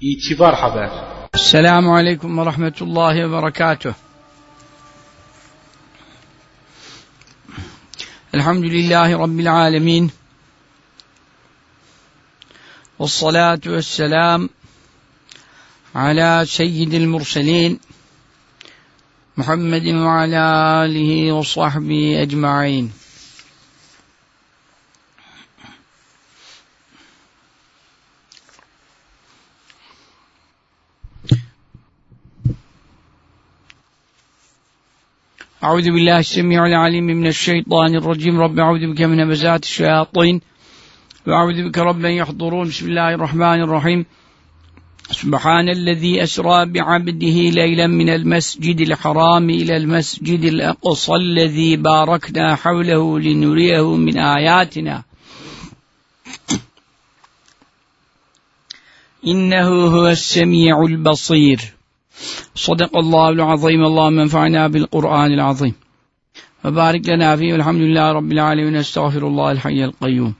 İtibar Haber السلام عليكم ورحمة الله وبركاته. الحمد لله رب العالمين. والصلاة والسلام على سيد المرسلين محمد وعلى آله وصحبه أجمعين. أعوذ بالله السميع العليم من الشيطان الرجيم. رب أعوذ بك من همزات الشياطين وأعوذ بك رب أن يحضرون. بسم الله الرحمن الرحيم. سبحان الذي أسرى بعبده ليلا من المسجد الحرام إلى المسجد الأقصى الذي باركنا حوله لنريه من آياتنا. إنه هو السميع البصير. صدق الله العظيم اللهم انفعنا بالقرآن العظيم وبارك لنا فيه والحمد لله رب العالمين استغفر الله الحي القيوم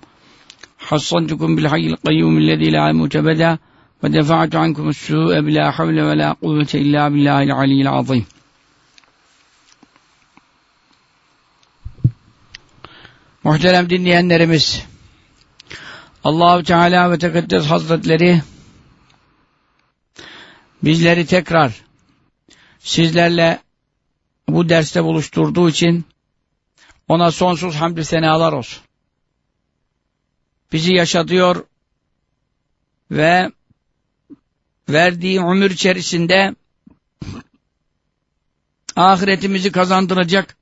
حصنتكم بالحي القيوم الذي لا يموت أبدا ودفعت عنكم السوء بلا حول ولا قوة إلا بالله العلي العظيم Muhterem dinleyenlerimiz, Allahu Teala ve Tekaddes Hazretleri bizleri tekrar sizlerle bu derste buluşturduğu için ona sonsuz hamdü senalar olsun. Bizi yaşatıyor ve verdiği ömür içerisinde ahiretimizi kazandıracak,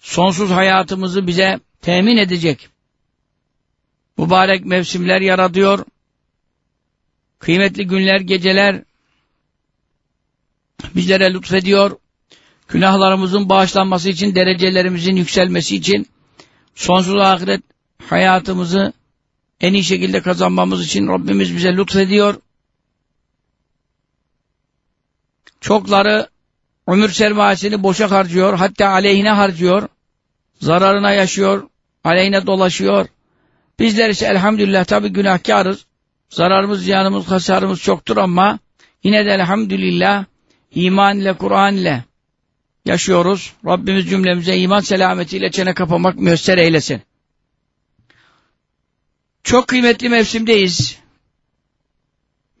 sonsuz hayatımızı bize temin edecek. Mübarek mevsimler yaratıyor, kıymetli günler, geceler bizlere lütfediyor, günahlarımızın bağışlanması için, derecelerimizin yükselmesi için, sonsuz ahiret hayatımızı en iyi şekilde kazanmamız için Rabbimiz bize lütfediyor. Çokları ömür sermayesini boşa harcıyor, hatta aleyhine harcıyor, zararına yaşıyor, aleyhine dolaşıyor. Bizler ise elhamdülillah tabi günahkarız, zararımız, ziyanımız, hasarımız çoktur ama yine de elhamdülillah iman ile, Kur'an ile yaşıyoruz. Rabbimiz cümlemize iman selametiyle çene kapamak müyesser eylesin. Çok kıymetli mevsimdeyiz.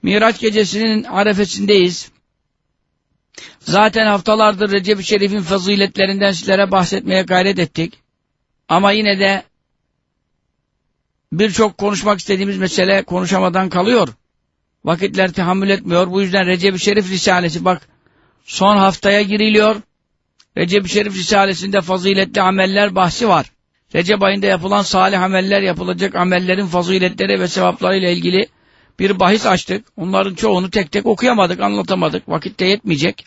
Miraç gecesinin arefesindeyiz. Zaten haftalardır Recep-i Şerif'in faziletlerinden sizlere bahsetmeye gayret ettik. Ama yine de birçok konuşmak istediğimiz mesele konuşamadan kalıyor. Vakitler tahammül etmiyor. Bu yüzden Recep-i Şerif Risalesi bak son haftaya giriliyor. Recep-i Şerif Risalesi'nde faziletli ameller bahsi var. Recep ayında yapılan salih ameller, yapılacak amellerin faziletleri ve sevaplarıyla ilgili bir bahis açtık. Onların çoğunu tek tek okuyamadık, anlatamadık. Vakit de yetmeyecek.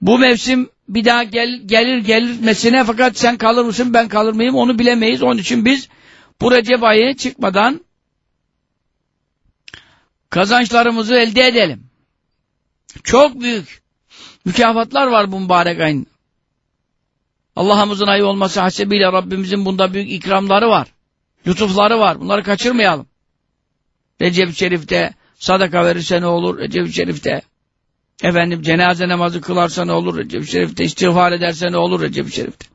Bu mevsim bir daha gel, gelir gelmesine fakat sen kalır mısın ben kalır mıyım onu bilemeyiz. Onun için biz bu Recep ayı çıkmadan kazançlarımızı elde edelim. Çok büyük mükafatlar var bu mübarek ayın. Allah'ımızın ayı olması hasebiyle Rabbimizin bunda büyük ikramları var. Lütufları var. Bunları kaçırmayalım. Recep-i Şerif'te sadaka verirse ne olur? Recep-i Şerif'te efendim cenaze namazı kılarsa ne olur? Recep-i Şerif'te istiğfar ederse ne olur? Recep-i Şerif'te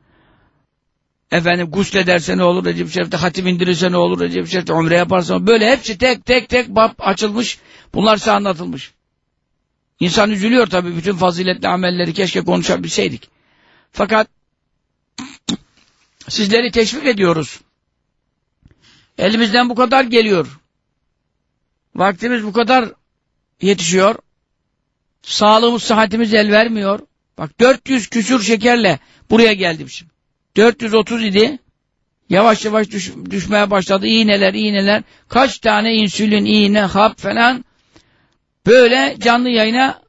efendim guslederse ne olur? Recep-i Şerif'te hatim indirirse ne olur? Recep-i Şerif'te umre yaparsa böyle hepsi tek tek tek açılmış. Bunlar size anlatılmış. İnsan üzülüyor tabii bütün faziletli amelleri keşke konuşabilseydik. Fakat sizleri teşvik ediyoruz. Elimizden bu kadar geliyor. Vaktimiz bu kadar yetişiyor. Sağlığımız, sıhhatimiz el vermiyor. Bak 400 küsur şekerle buraya geldim şimdi. 430 idi. Yavaş yavaş düş, düşmeye başladı. İğneler, iğneler. Kaç tane insülin, iğne, hap falan. Böyle canlı yayına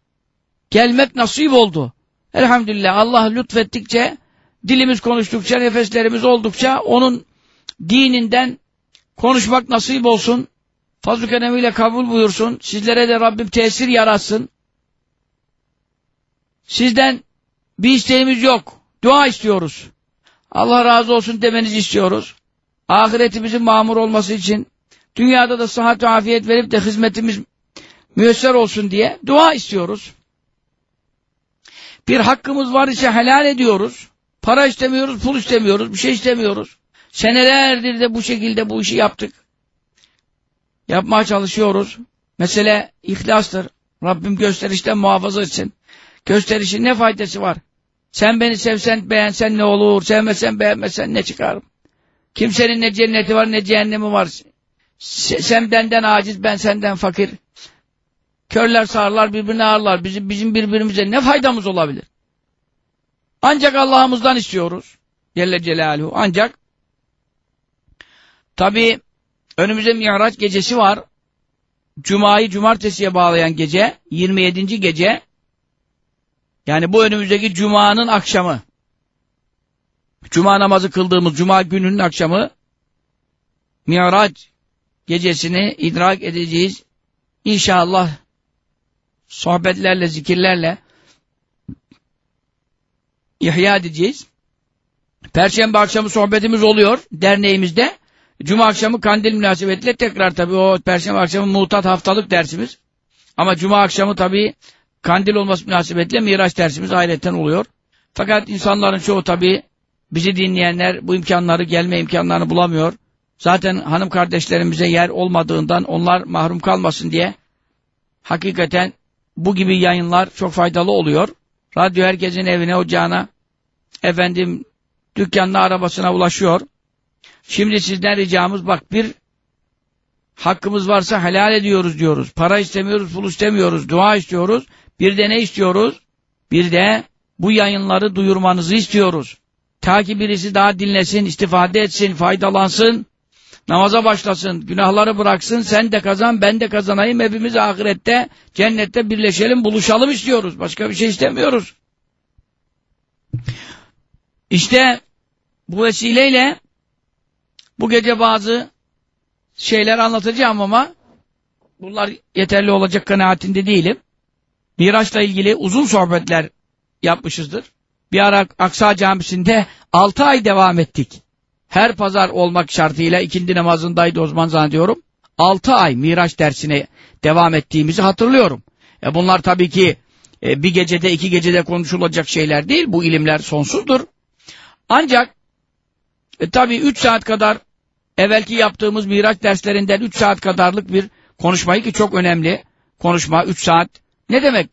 gelmek nasip oldu. Elhamdülillah Allah lütfettikçe, dilimiz konuştukça, nefeslerimiz oldukça onun dininden konuşmak nasip olsun. Fazl-ı kabul buyursun. Sizlere de Rabbim tesir yaratsın. Sizden bir isteğimiz yok. Dua istiyoruz. Allah razı olsun demenizi istiyoruz. Ahiretimizin mamur olması için dünyada da sıhhat ve afiyet verip de hizmetimiz müyesser olsun diye dua istiyoruz. Bir hakkımız var ise helal ediyoruz. Para istemiyoruz, pul istemiyoruz, bir şey istemiyoruz. Senelerdir de bu şekilde bu işi yaptık. Yapmaya çalışıyoruz. Mesele ihlastır. Rabbim gösterişten muhafaza etsin. Gösterişin ne faydası var? Sen beni sevsen, beğensen ne olur? Sevmesen, beğenmesen ne çıkar? Kimsenin ne cenneti var ne cehennemi var. Sen benden aciz, ben senden fakir. Körler sağırlar, birbirine ağırlar. Bizim, bizim birbirimize ne faydamız olabilir? Ancak Allah'ımızdan istiyoruz. Celle Celaluhu. Ancak tabi önümüzde Mi'raç gecesi var. Cuma'yı cumartesiye bağlayan gece, 27. gece, yani bu önümüzdeki Cuma'nın akşamı, Cuma namazı kıldığımız Cuma gününün akşamı, Mi'raç gecesini idrak edeceğiz. İnşallah sohbetlerle, zikirlerle ihya edeceğiz. Perşembe akşamı sohbetimiz oluyor derneğimizde. Cuma akşamı kandil münasebetiyle tekrar tabi o perşembe akşamı muhtat haftalık dersimiz. Ama cuma akşamı tabi kandil olması münasebetiyle miraç dersimiz ayrıca oluyor. Fakat insanların çoğu tabi bizi dinleyenler bu imkanları gelme imkanlarını bulamıyor. Zaten hanım kardeşlerimize yer olmadığından onlar mahrum kalmasın diye hakikaten bu gibi yayınlar çok faydalı oluyor. Radyo herkesin evine, ocağına, efendim dükkanına, arabasına ulaşıyor. Şimdi sizden ricamız bak bir hakkımız varsa helal ediyoruz diyoruz. Para istemiyoruz, pul istemiyoruz, dua istiyoruz. Bir de ne istiyoruz? Bir de bu yayınları duyurmanızı istiyoruz. Ta ki birisi daha dinlesin, istifade etsin, faydalansın, namaza başlasın, günahları bıraksın, sen de kazan, ben de kazanayım, hepimiz ahirette, cennette birleşelim, buluşalım istiyoruz. Başka bir şey istemiyoruz. İşte bu vesileyle bu gece bazı şeyler anlatacağım ama bunlar yeterli olacak kanaatinde değilim. Miraç'la ilgili uzun sohbetler yapmışızdır. Bir ara Aksa Camisi'nde 6 ay devam ettik. Her pazar olmak şartıyla ikindi namazındaydı o zaman zannediyorum. 6 ay Miraç dersine devam ettiğimizi hatırlıyorum. E bunlar tabii ki e, bir gecede iki gecede konuşulacak şeyler değil. Bu ilimler sonsuzdur. Ancak e, tabii 3 saat kadar evvelki yaptığımız Miraç derslerinden 3 saat kadarlık bir konuşmayı ki çok önemli konuşma 3 saat. Ne demek?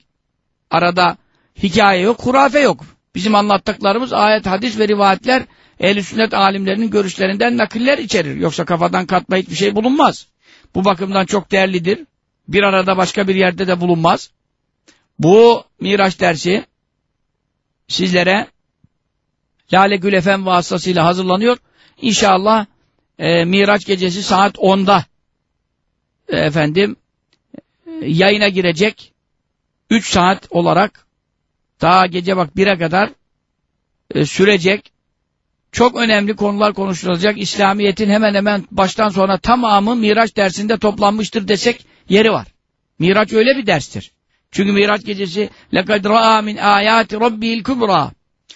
Arada hikaye yok, hurafe yok. Bizim anlattıklarımız ayet, hadis ve rivayetler ehl sünnet alimlerinin görüşlerinden nakiller içerir. Yoksa kafadan katma hiçbir şey bulunmaz. Bu bakımdan çok değerlidir. Bir arada başka bir yerde de bulunmaz. Bu Miraç dersi sizlere Lale Gül Efem vasıtasıyla hazırlanıyor. İnşallah e, Miraç gecesi saat 10'da e, efendim e, yayına girecek 3 saat olarak daha gece bak 1'e kadar e, sürecek çok önemli konular konuşulacak. İslamiyet'in hemen hemen baştan sona tamamı Miraç dersinde toplanmıştır desek yeri var. Miraç öyle bir derstir. Çünkü Miraç gecesi لَقَدْ رَآ مِنْ آيَاتِ رَبِّهِ الْكُبْرَى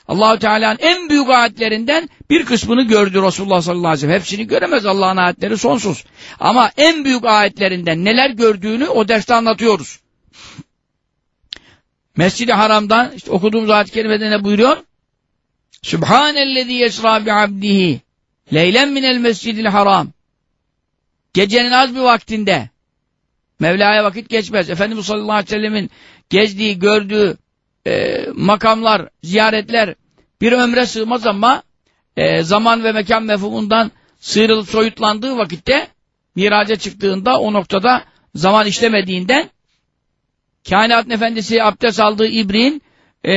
Allahu Teala'nın en büyük ayetlerinden bir kısmını gördü Resulullah sallallahu aleyhi ve sellem. Hepsini göremez Allah'ın ayetleri sonsuz. Ama en büyük ayetlerinden neler gördüğünü o derste anlatıyoruz. Mescid-i Haram'dan işte okuduğumuz ayet-i kerimede ne buyuruyor? Sübhanellezî yesrâ bi'abdihi leylen minel mescidil haram. Gecenin az bir vaktinde Mevla'ya vakit geçmez. Efendimiz sallallahu aleyhi ve sellemin gezdiği, gördüğü e, makamlar, ziyaretler bir ömre sığmaz ama e, zaman ve mekan mefhumundan sıyrılıp soyutlandığı vakitte miraca çıktığında o noktada zaman işlemediğinden kainat efendisi abdest aldığı ibriğin e,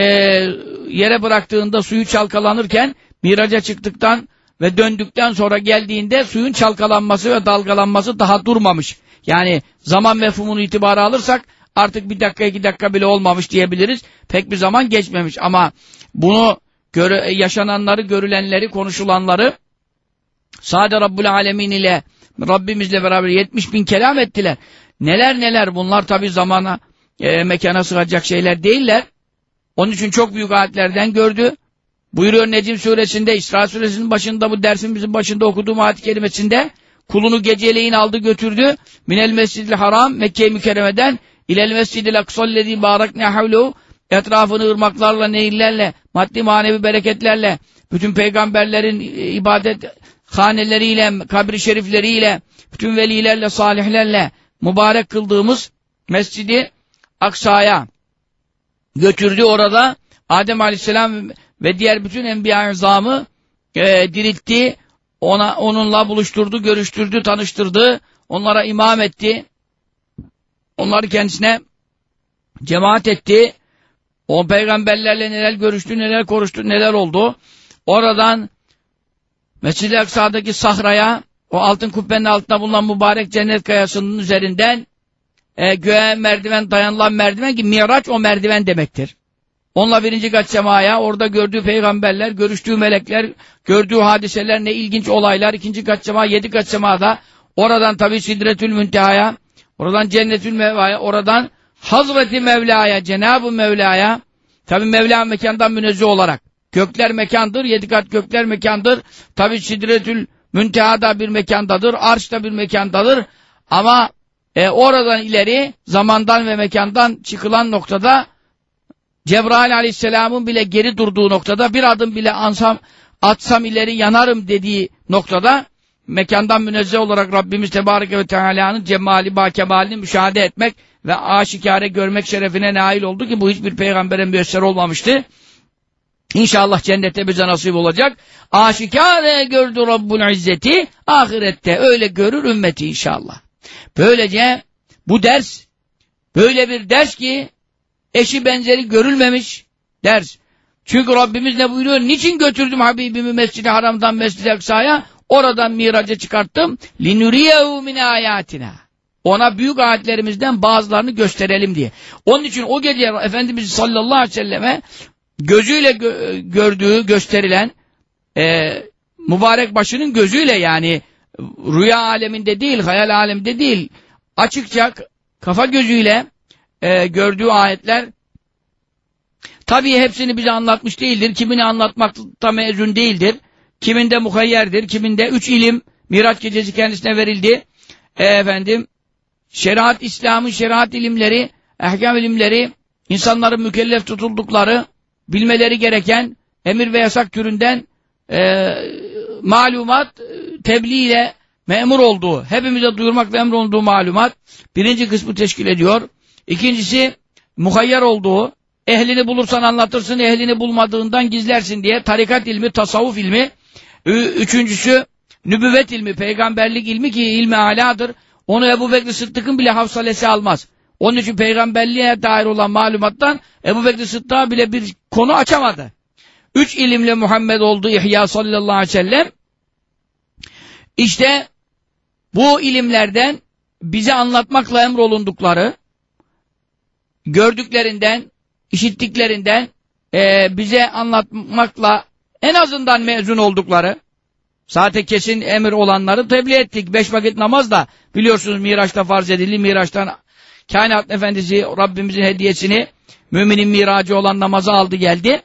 yere bıraktığında suyu çalkalanırken miraca çıktıktan ve döndükten sonra geldiğinde suyun çalkalanması ve dalgalanması daha durmamış. Yani zaman mefhumunu itibara alırsak artık bir dakika iki dakika bile olmamış diyebiliriz. Pek bir zaman geçmemiş ama bunu göre, yaşananları, görülenleri, konuşulanları Sade Rabbul Alemin ile Rabbimizle beraber 70 bin kelam ettiler. Neler neler bunlar tabi zamana, e, mekana sığacak şeyler değiller. Onun için çok büyük ayetlerden gördü. Buyuruyor Necim suresinde, İsra suresinin başında bu dersimizin başında okuduğum ayet kelimesinde kulunu geceleyin aldı götürdü. Minel mescidil haram Mekke-i Mükerreme'den İlel mescidil aksallezî bârakne havlehu etrafını ırmaklarla, nehirlerle, maddi manevi bereketlerle, bütün peygamberlerin ibadet haneleriyle, kabri şerifleriyle, bütün velilerle, salihlerle mübarek kıldığımız Mescidi Aksa'ya götürdü orada. Adem Aleyhisselam ve diğer bütün enbiya zamı e, diriltti. Ona, onunla buluşturdu, görüştürdü, tanıştırdı. Onlara imam etti. Onları kendisine cemaat etti. O peygamberlerle neler görüştü, neler konuştu, neler oldu. Oradan Mescid-i Aksa'daki sahraya, o altın kubbenin altında bulunan mübarek cennet kayasının üzerinden e, göğe merdiven dayanılan merdiven ki Miraç o merdiven demektir. Onunla birinci kat semaya, orada gördüğü peygamberler, görüştüğü melekler, gördüğü hadiseler, ne ilginç olaylar. ikinci kat sema, yedi kat semada. Oradan tabi Sidretül Münteha'ya, oradan Cennetül Meva'ya, oradan Hazreti Mevla'ya, Cenab-ı Mevla'ya, tabi Mevla mekandan münezzeh olarak. Gökler mekandır, yedi kat gökler mekandır. Tabi Sidretül Münteha'da bir mekandadır, Arş da bir mekandadır. Ama e, oradan ileri zamandan ve mekandan çıkılan noktada Cebrail aleyhisselamın bile geri durduğu noktada bir adım bile ansam, atsam ileri yanarım dediği noktada mekandan münezzeh olarak Rabbimiz Tebareke ve Teala'nın cemali bakemalini müşahede etmek ve aşikare görmek şerefine nail oldu ki bu hiçbir peygambere müyesser olmamıştı. İnşallah cennette bize nasip olacak. Aşikare gördü Rabbul İzzeti ahirette öyle görür ümmeti inşallah. Böylece bu ders böyle bir ders ki eşi benzeri görülmemiş ders. Çünkü Rabbimiz ne buyuruyor? Niçin götürdüm Habibimi Mescid-i Haram'dan Mescid-i Aksa'ya? Oradan miraca çıkarttım. لِنُرِيَهُ مِنْ آيَاتِنَا Ona büyük ayetlerimizden bazılarını gösterelim diye. Onun için o gece Efendimiz sallallahu aleyhi ve selleme gözüyle gö gördüğü, gösterilen e, mübarek başının gözüyle yani rüya aleminde değil, hayal aleminde değil, açıkça kafa gözüyle e, gördüğü ayetler tabii hepsini bize anlatmış değildir. Kimini anlatmakta mezun değildir. Kiminde muhayyerdir, kiminde üç ilim Miraç gecesi kendisine verildi. E, efendim şeriat, İslam'ın şeriat ilimleri, ehkam ilimleri, insanların mükellef tutuldukları, bilmeleri gereken emir ve yasak türünden e, malumat tebliğ ile memur olduğu, hepimize duyurmak ve emrolunduğu malumat birinci kısmı teşkil ediyor. İkincisi muhayyer olduğu, ehlini bulursan anlatırsın, ehlini bulmadığından gizlersin diye tarikat ilmi, tasavvuf ilmi. Üçüncüsü nübüvvet ilmi, peygamberlik ilmi ki ilmi aladır. Onu Ebu Bekir Sıddık'ın bile havsalesi almaz. Onun için peygamberliğe dair olan malumattan Ebu Bekir Sıddık'a bile bir konu açamadı. Üç ilimle Muhammed oldu İhya sallallahu aleyhi ve sellem. İşte bu ilimlerden bize anlatmakla emrolundukları, gördüklerinden, işittiklerinden e, bize anlatmakla en azından mezun oldukları, zaten kesin emir olanları tebliğ ettik. Beş vakit namaz da biliyorsunuz Miraç'ta farz edildi. Miraç'tan kainat efendisi Rabbimizin hediyesini müminin miracı olan namazı aldı geldi.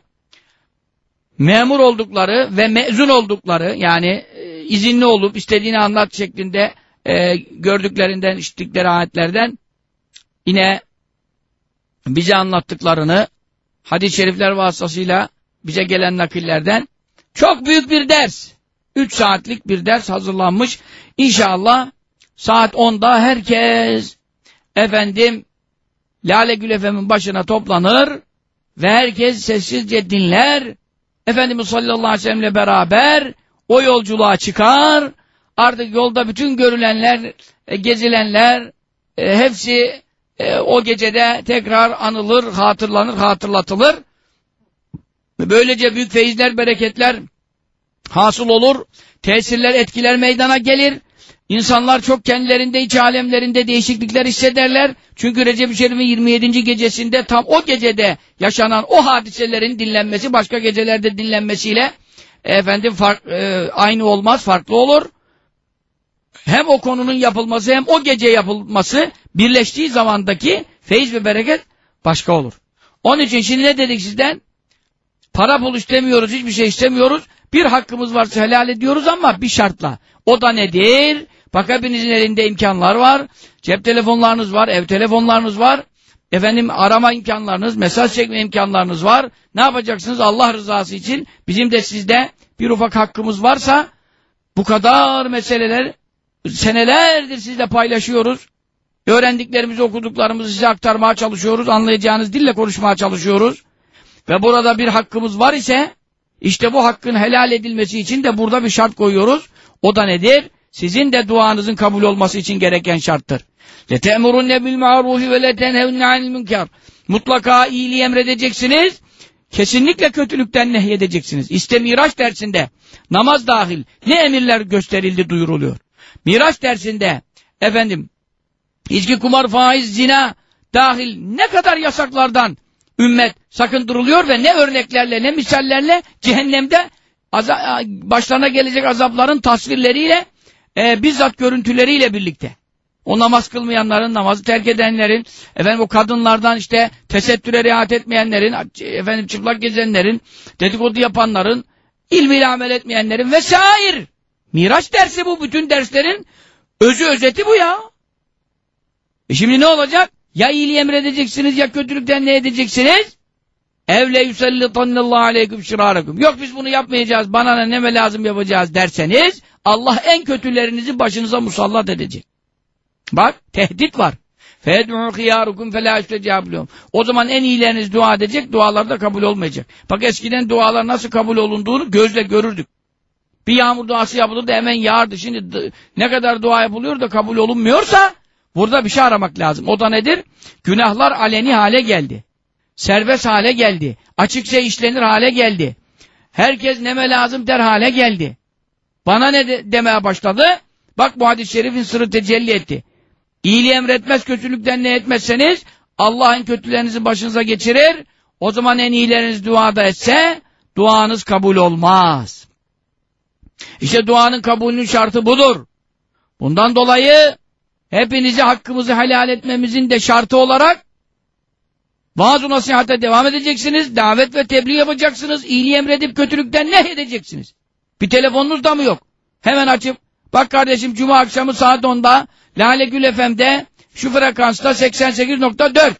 Memur oldukları ve mezun oldukları yani e, izinli olup istediğini anlat şeklinde e, gördüklerinden, işittikleri ayetlerden yine bize anlattıklarını hadis-i şerifler vasıtasıyla bize gelen nakillerden çok büyük bir ders. Üç saatlik bir ders hazırlanmış. İnşallah saat 10'da herkes efendim Lale Gül Efem'in başına toplanır ve herkes sessizce dinler. Efendimiz sallallahu aleyhi ve sellemle beraber o yolculuğa çıkar. Artık yolda bütün görülenler, e, gezilenler e, hepsi e, o gecede tekrar anılır, hatırlanır, hatırlatılır. Böylece büyük feyizler, bereketler hasıl olur. Tesirler, etkiler meydana gelir. İnsanlar çok kendilerinde, iç alemlerinde değişiklikler hissederler. Çünkü Recep-i Şerif'in 27. gecesinde tam o gecede yaşanan o hadiselerin dinlenmesi başka gecelerde dinlenmesiyle efendim fark, e, aynı olmaz, farklı olur. Hem o konunun yapılması hem o gece yapılması birleştiği zamandaki feyiz ve bereket başka olur. Onun için şimdi ne dedik sizden? Para pul istemiyoruz, hiçbir şey istemiyoruz. Bir hakkımız varsa helal ediyoruz ama bir şartla. O da nedir? Bak hepinizin elinde imkanlar var. Cep telefonlarınız var, ev telefonlarınız var. efendim arama imkanlarınız, mesaj çekme imkanlarınız var. Ne yapacaksınız? Allah rızası için bizim de sizde bir ufak hakkımız varsa bu kadar meseleler senelerdir sizle paylaşıyoruz. Öğrendiklerimizi, okuduklarımızı size aktarmaya çalışıyoruz. Anlayacağınız dille konuşmaya çalışıyoruz. Ve burada bir hakkımız var ise işte bu hakkın helal edilmesi için de burada bir şart koyuyoruz. O da nedir? Sizin de duanızın kabul olması için gereken şarttır. لَتَأْمُرُنَّ بِالْمَعْرُوفِ وَلَتَنْهَوْنَ عَنِ الْمُنْكَرِ Mutlaka iyiliği emredeceksiniz. Kesinlikle kötülükten nehyedeceksiniz. İşte Miraç dersinde namaz dahil ne emirler gösterildi duyuruluyor. Miraç dersinde efendim içki, kumar, faiz, zina dahil ne kadar yasaklardan ümmet sakındırılıyor ve ne örneklerle ne misallerle cehennemde başlarına gelecek azapların tasvirleriyle e, bizzat görüntüleriyle birlikte. O namaz kılmayanların, namazı terk edenlerin, efendim o kadınlardan işte tesettüre riayet etmeyenlerin, efendim çıplak gezenlerin, dedikodu yapanların, ilmiyle amel etmeyenlerin vesaire. Miraç dersi bu, bütün derslerin özü özeti bu ya. E şimdi ne olacak? Ya iyiliği emredeceksiniz ya kötülükten ne edeceksiniz? Evle yusallitannallahu aleyküm şirarakum. Yok biz bunu yapmayacağız, bana ne ne lazım yapacağız derseniz Allah en kötülerinizi başınıza musallat edecek. Bak tehdit var. فَيَدْعُوا خِيَارُكُمْ فَلَا اِسْتَجَابُ O zaman en iyileriniz dua edecek, dualar da kabul olmayacak. Bak eskiden dualar nasıl kabul olunduğunu gözle görürdük. Bir yağmur duası yapılırdı hemen yağardı. Şimdi ne kadar dua yapılıyor da kabul olunmuyorsa burada bir şey aramak lazım. O da nedir? Günahlar aleni hale geldi. Serbest hale geldi. Açıkça işlenir hale geldi. Herkes neme lazım der hale geldi. Bana ne de demeye başladı? Bak bu hadis-i şerifin sırrı tecelli etti. İyiliği emretmez, kötülükten ne etmezseniz Allah'ın kötülerinizi başınıza geçirir. O zaman en iyileriniz duada etse duanız kabul olmaz. İşte duanın kabulünün şartı budur. Bundan dolayı hepinizi hakkımızı helal etmemizin de şartı olarak vaaz nasihate devam edeceksiniz, davet ve tebliğ yapacaksınız, iyiliği emredip kötülükten ne edeceksiniz? Bir telefonunuz da mı yok? Hemen açıp, bak kardeşim cuma akşamı saat 10'da Lale Gül FM'de şu frekansta 88.4.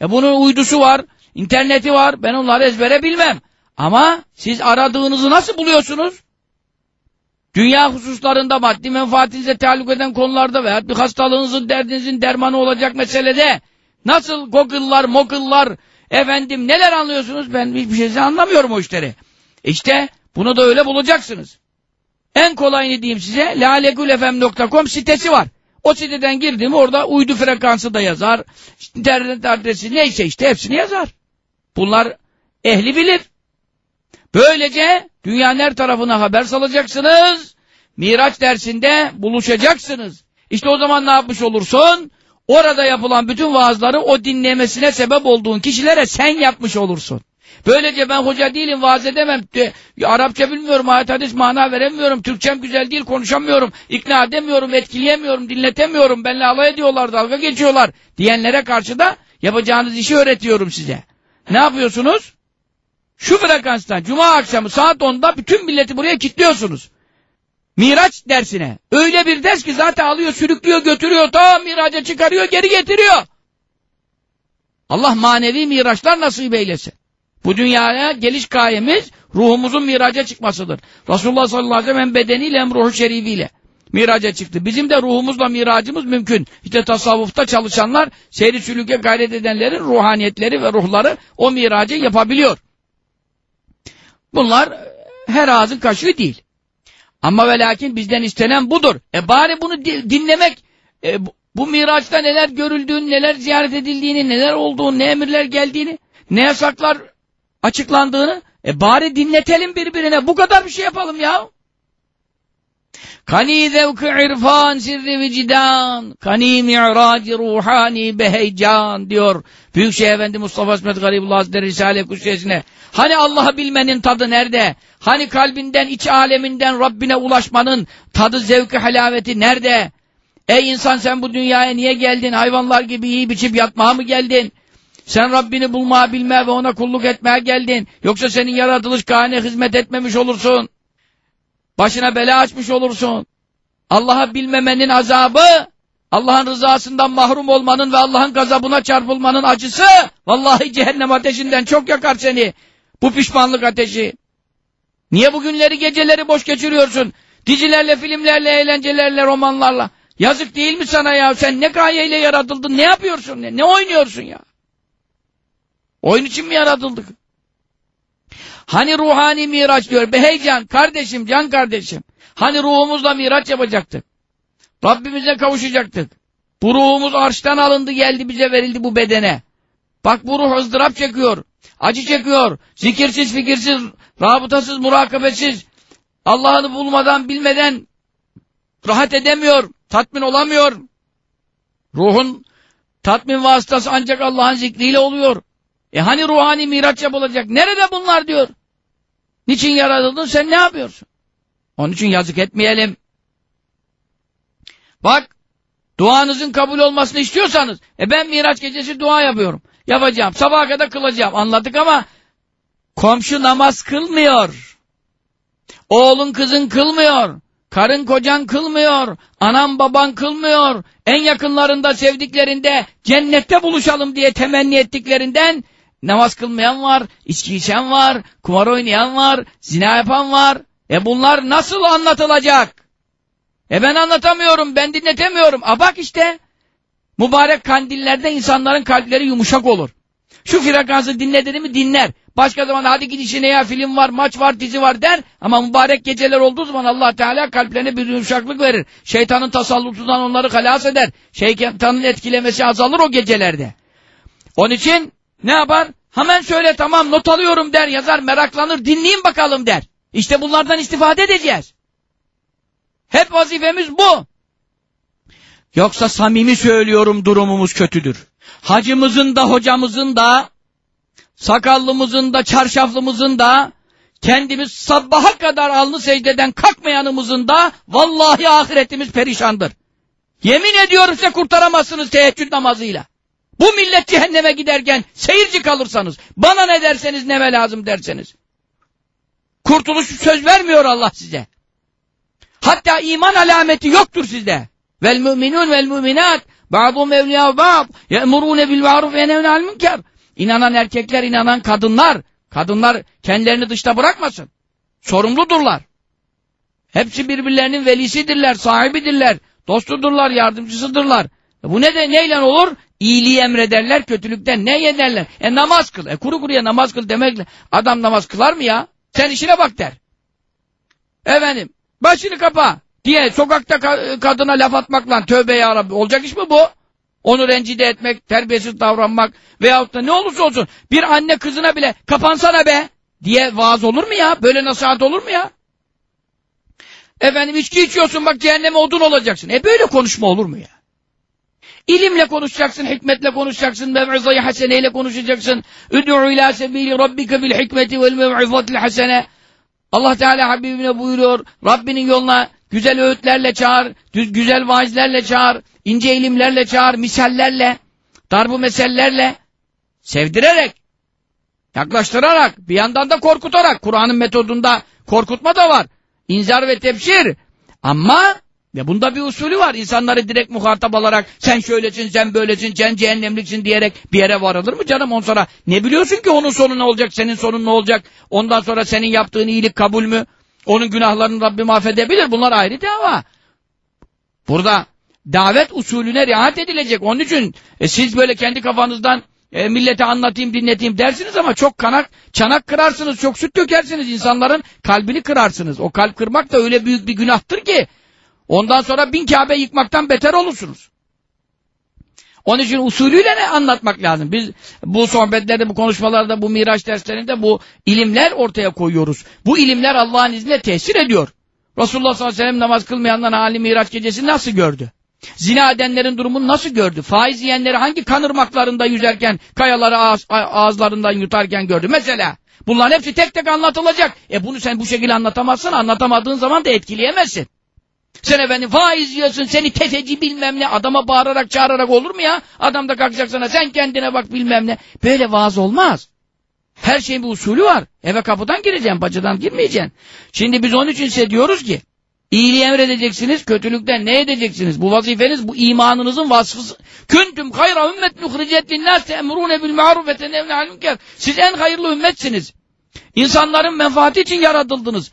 E bunun uydusu var, interneti var, ben onları ezbere bilmem. Ama siz aradığınızı nasıl buluyorsunuz? Dünya hususlarında maddi menfaatinize taluk eden konularda veya bir hastalığınızın, derdinizin dermanı olacak meselede nasıl Google'lar, Moggle'lar, efendim neler anlıyorsunuz? Ben hiçbir şey anlamıyorum o işleri. İşte bunu da öyle bulacaksınız. En kolayını diyeyim size lalegulfm.com sitesi var. O siteden girdim orada uydu frekansı da yazar. İnternet adresi neyse işte hepsini yazar. Bunlar ehli bilir. Böylece dünyanın her tarafına haber salacaksınız. Miraç dersinde buluşacaksınız. İşte o zaman ne yapmış olursun? Orada yapılan bütün vaazları o dinlemesine sebep olduğun kişilere sen yapmış olursun. Böylece ben hoca değilim, vaaz edemem, de, Arapça bilmiyorum, ayet hadis mana veremiyorum, Türkçem güzel değil, konuşamıyorum, ikna edemiyorum, etkileyemiyorum, dinletemiyorum, benimle alay ediyorlar, dalga geçiyorlar diyenlere karşı da yapacağınız işi öğretiyorum size. Ne yapıyorsunuz? Şu frekanstan cuma akşamı saat 10'da bütün milleti buraya kilitliyorsunuz. Miraç dersine. Öyle bir ders ki zaten alıyor, sürüklüyor, götürüyor, ta miraca çıkarıyor, geri getiriyor. Allah manevi miraçlar nasip eylesin. Bu dünyaya geliş gayemiz ruhumuzun miraca çıkmasıdır. Resulullah sallallahu aleyhi ve sellem bedeniyle hem ruhu şerifiyle miraca çıktı. Bizim de ruhumuzla miracımız mümkün. İşte tasavvufta çalışanlar, seyri sülüke gayret edenlerin ruhaniyetleri ve ruhları o miracı yapabiliyor. Bunlar her ağzın kaşığı değil. Ama ve lakin bizden istenen budur. E bari bunu dinlemek, e, bu miraçta neler görüldüğünü, neler ziyaret edildiğini, neler olduğunu, ne emirler geldiğini, ne yasaklar açıklandığını, e bari dinletelim birbirine. Bu kadar bir şey yapalım ya. Kani zevk irfan sirri vicdan, kani mi'raci ruhani beheycan diyor Büyükşehir Efendi Mustafa İsmet Garibullah Hazretleri Risale Kuşesine. Hani Allah'ı bilmenin tadı nerede? Hani kalbinden, iç aleminden Rabbine ulaşmanın tadı, zevki, halaveti nerede? Ey insan sen bu dünyaya niye geldin? Hayvanlar gibi iyi biçip yatmaya mı geldin? Sen Rabbini bulmaya, bilmeye ve ona kulluk etmeye geldin. Yoksa senin yaratılış gayene hizmet etmemiş olursun. Başına bela açmış olursun. Allah'a bilmemenin azabı Allah'ın rızasından mahrum olmanın ve Allah'ın gazabına çarpılmanın acısı vallahi cehennem ateşinden çok yakar seni. Bu pişmanlık ateşi. Niye bu günleri geceleri boş geçiriyorsun? Dizilerle, filmlerle, eğlencelerle, romanlarla. Yazık değil mi sana ya? Sen ne gayeyle yaratıldın? Ne yapıyorsun? Ne, ne oynuyorsun ya? Oyun için mi yaratıldık? Hani ruhani miraç diyor. Be heyecan, kardeşim, can kardeşim. Hani ruhumuzla miraç yapacaktık. Rabbimize kavuşacaktık. Bu ruhumuz arştan alındı geldi bize verildi bu bedene. Bak bu ruh ızdırap çekiyor. Acı çekiyor. Zikirsiz, fikirsiz, rabıtasız, murakabesiz. Allah'ını bulmadan, bilmeden rahat edemiyor. Tatmin olamıyor. Ruhun tatmin vasıtası ancak Allah'ın zikriyle oluyor. E hani ruhani miraç yapılacak? Nerede bunlar diyor. Niçin yaratıldın sen ne yapıyorsun? Onun için yazık etmeyelim. Bak duanızın kabul olmasını istiyorsanız e ben Miraç gecesi dua yapıyorum. Yapacağım. Sabaha kadar kılacağım. Anladık ama komşu namaz kılmıyor. Oğlun kızın kılmıyor. Karın kocan kılmıyor. Anan baban kılmıyor. En yakınlarında sevdiklerinde cennette buluşalım diye temenni ettiklerinden namaz kılmayan var, içki içen var, kumar oynayan var, zina yapan var. E bunlar nasıl anlatılacak? E ben anlatamıyorum, ben dinletemiyorum. A bak işte, mübarek kandillerde insanların kalpleri yumuşak olur. Şu frekansı dinlediğini mi dinler. Başka zaman hadi git işine ya film var, maç var, dizi var der. Ama mübarek geceler olduğu zaman allah Teala kalplerine bir yumuşaklık verir. Şeytanın tasallutundan onları halas eder. Şeytanın etkilemesi azalır o gecelerde. Onun için ne yapar? Hemen söyle tamam not alıyorum der, yazar, meraklanır, dinleyin bakalım der. İşte bunlardan istifade edeceğiz. Hep vazifemiz bu. Yoksa samimi söylüyorum durumumuz kötüdür. Hacımızın da hocamızın da sakallımızın da çarşaflımızın da kendimiz sabaha kadar alnı secdeden kalkmayanımızın da vallahi ahiretimiz perişandır. Yemin ediyorum size kurtaramazsınız teheccüd namazıyla. Bu millet cehenneme giderken seyirci kalırsanız, bana ne derseniz neme lazım derseniz. Kurtuluş söz vermiyor Allah size. Hatta iman alameti yoktur sizde. Vel müminun vel müminat ba'dum evliya ba'd ye'murune bil ma'ruf ve yenevne münker. İnanan erkekler, inanan kadınlar, kadınlar kendilerini dışta bırakmasın. Sorumludurlar. Hepsi birbirlerinin velisidirler, sahibidirler, dostudurlar, yardımcısıdırlar. Bu ne de neyle olur? İyiliği emrederler, kötülükten ne yederler? E namaz kıl. E kuru kuruya namaz kıl demekle adam namaz kılar mı ya? Sen işine bak der. Efendim, başını kapa diye sokakta ka kadına laf atmakla tövbe ya Rabbi olacak iş mi bu? Onu rencide etmek, terbiyesiz davranmak veyahut da ne olursa olsun bir anne kızına bile kapansana be diye vaaz olur mu ya? Böyle nasihat olur mu ya? Efendim içki içiyorsun bak cehenneme odun olacaksın. E böyle konuşma olur mu ya? İlimle konuşacaksın, hikmetle konuşacaksın, mev'izayı haseneyle konuşacaksın. Üd'u ila sebili rabbike bil hikmeti vel mev'izatil hasene. Allah Teala Habibine buyuruyor, Rabbinin yoluna güzel öğütlerle çağır, güzel vaizlerle çağır, ince ilimlerle çağır, misallerle, darbu mesellerle, sevdirerek, yaklaştırarak, bir yandan da korkutarak, Kur'an'ın metodunda korkutma da var. İnzar ve tebşir. Ama ve bunda bir usulü var. İnsanları direkt muhatap alarak sen şöylesin, sen böylesin, sen cehennemliksin diyerek bir yere varılır mı canım? On sonra ne biliyorsun ki onun sonu ne olacak, senin sonun ne olacak? Ondan sonra senin yaptığın iyilik kabul mü? Onun günahlarını Rabbim affedebilir. Bunlar ayrı dava. Burada davet usulüne riayet edilecek. Onun için e, siz böyle kendi kafanızdan e, millete anlatayım, dinleteyim dersiniz ama çok kanak, çanak kırarsınız, çok süt dökersiniz. insanların kalbini kırarsınız. O kalp kırmak da öyle büyük bir günahtır ki ondan sonra bin Kabe yıkmaktan beter olursunuz. Onun için usulüyle ne anlatmak lazım? Biz bu sohbetlerde, bu konuşmalarda, bu miraç derslerinde bu ilimler ortaya koyuyoruz. Bu ilimler Allah'ın izniyle tesir ediyor. Resulullah sallallahu aleyhi ve sellem namaz kılmayanların hali miraç gecesi nasıl gördü? Zina edenlerin durumunu nasıl gördü? Faiz yiyenleri hangi kanırmaklarında yüzerken, kayaları ağız, ağızlarından yutarken gördü? Mesela bunların hepsi tek tek anlatılacak. E bunu sen bu şekilde anlatamazsın, anlatamadığın zaman da etkileyemezsin. Sen efendim faiz yiyorsun, seni tefeci bilmem ne, adama bağırarak çağırarak olur mu ya? Adam da kalkacak sana, sen kendine bak bilmem ne. Böyle vaaz olmaz. Her şeyin bir usulü var. Eve kapıdan gireceksin, bacadan girmeyeceksin. Şimdi biz onun için size diyoruz ki, İyiliği emredeceksiniz, kötülükten ne edeceksiniz? Bu vazifeniz, bu imanınızın vasfı. Küntüm hayra ümmet nuhricet linnâs te'emrûne bil ma'ruf ve tenevne. Siz en hayırlı ümmetsiniz. İnsanların menfaati için yaratıldınız.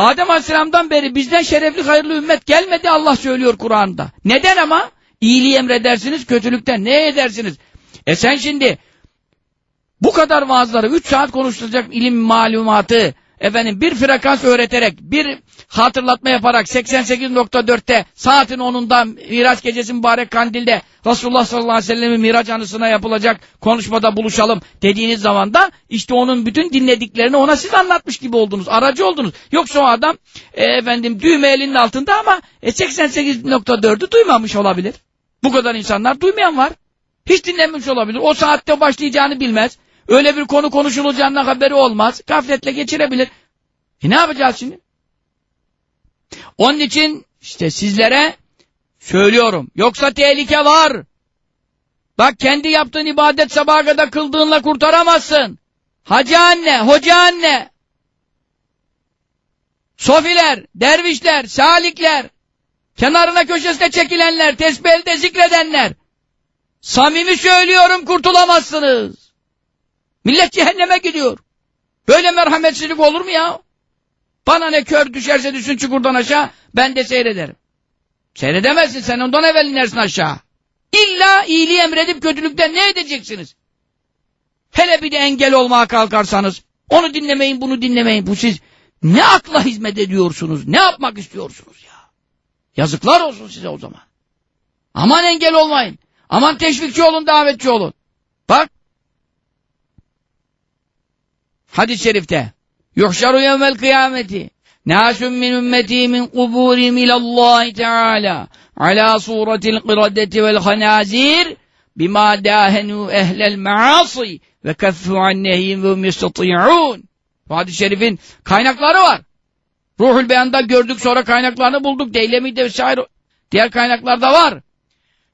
Adem Aleyhisselam'dan beri bizden şerefli hayırlı ümmet gelmedi Allah söylüyor Kur'an'da. Neden ama? İyiliği emredersiniz, kötülükten ne edersiniz? E sen şimdi bu kadar vaazları 3 saat konuşulacak ilim malumatı efendim bir frekans öğreterek bir hatırlatma yaparak 88.4'te saatin 10'unda Miraç gecesi mübarek kandilde Resulullah sallallahu aleyhi ve sellem'in Miraç anısına yapılacak konuşmada buluşalım dediğiniz zaman da işte onun bütün dinlediklerini ona siz anlatmış gibi oldunuz. Aracı oldunuz. Yoksa o adam e, efendim düğme elinin altında ama e, 88.4'ü duymamış olabilir. Bu kadar insanlar duymayan var. Hiç dinlememiş olabilir. O saatte başlayacağını bilmez. Öyle bir konu konuşulacağından haberi olmaz. Gafletle geçirebilir. E ne yapacağız şimdi? Onun için işte sizlere söylüyorum. Yoksa tehlike var. Bak kendi yaptığın ibadet sabaha kadar kıldığınla kurtaramazsın. Hacı anne, hoca anne, sofiler, dervişler, salikler, kenarına köşesine çekilenler, tesbih elde zikredenler. Samimi söylüyorum kurtulamazsınız. Millet cehenneme gidiyor. Böyle merhametsizlik olur mu ya? Bana ne kör düşerse düşsün çukurdan aşağı ben de seyrederim. Seyredemezsin sen ondan evvel inersin aşağı. İlla iyiliği emredip kötülükten ne edeceksiniz? Hele bir de engel olmaya kalkarsanız onu dinlemeyin bunu dinlemeyin. Bu siz ne akla hizmet ediyorsunuz? Ne yapmak istiyorsunuz ya? Yazıklar olsun size o zaman. Aman engel olmayın. Aman teşvikçi olun davetçi olun. Bak Hadis-i şerifte yuhşaru yevmel kıyameti nâsün min ümmeti min kuburim ilallahi teâlâ alâ suretil kıradeti vel hanâzir bima dâhenû ehlel meâsi ve keffû annehîm ve müstati'ûn bu hadis-i şerifin kaynakları var. Ruhul Beyan'da gördük sonra kaynaklarını bulduk. Deylemi'de vesaire diğer kaynaklarda var.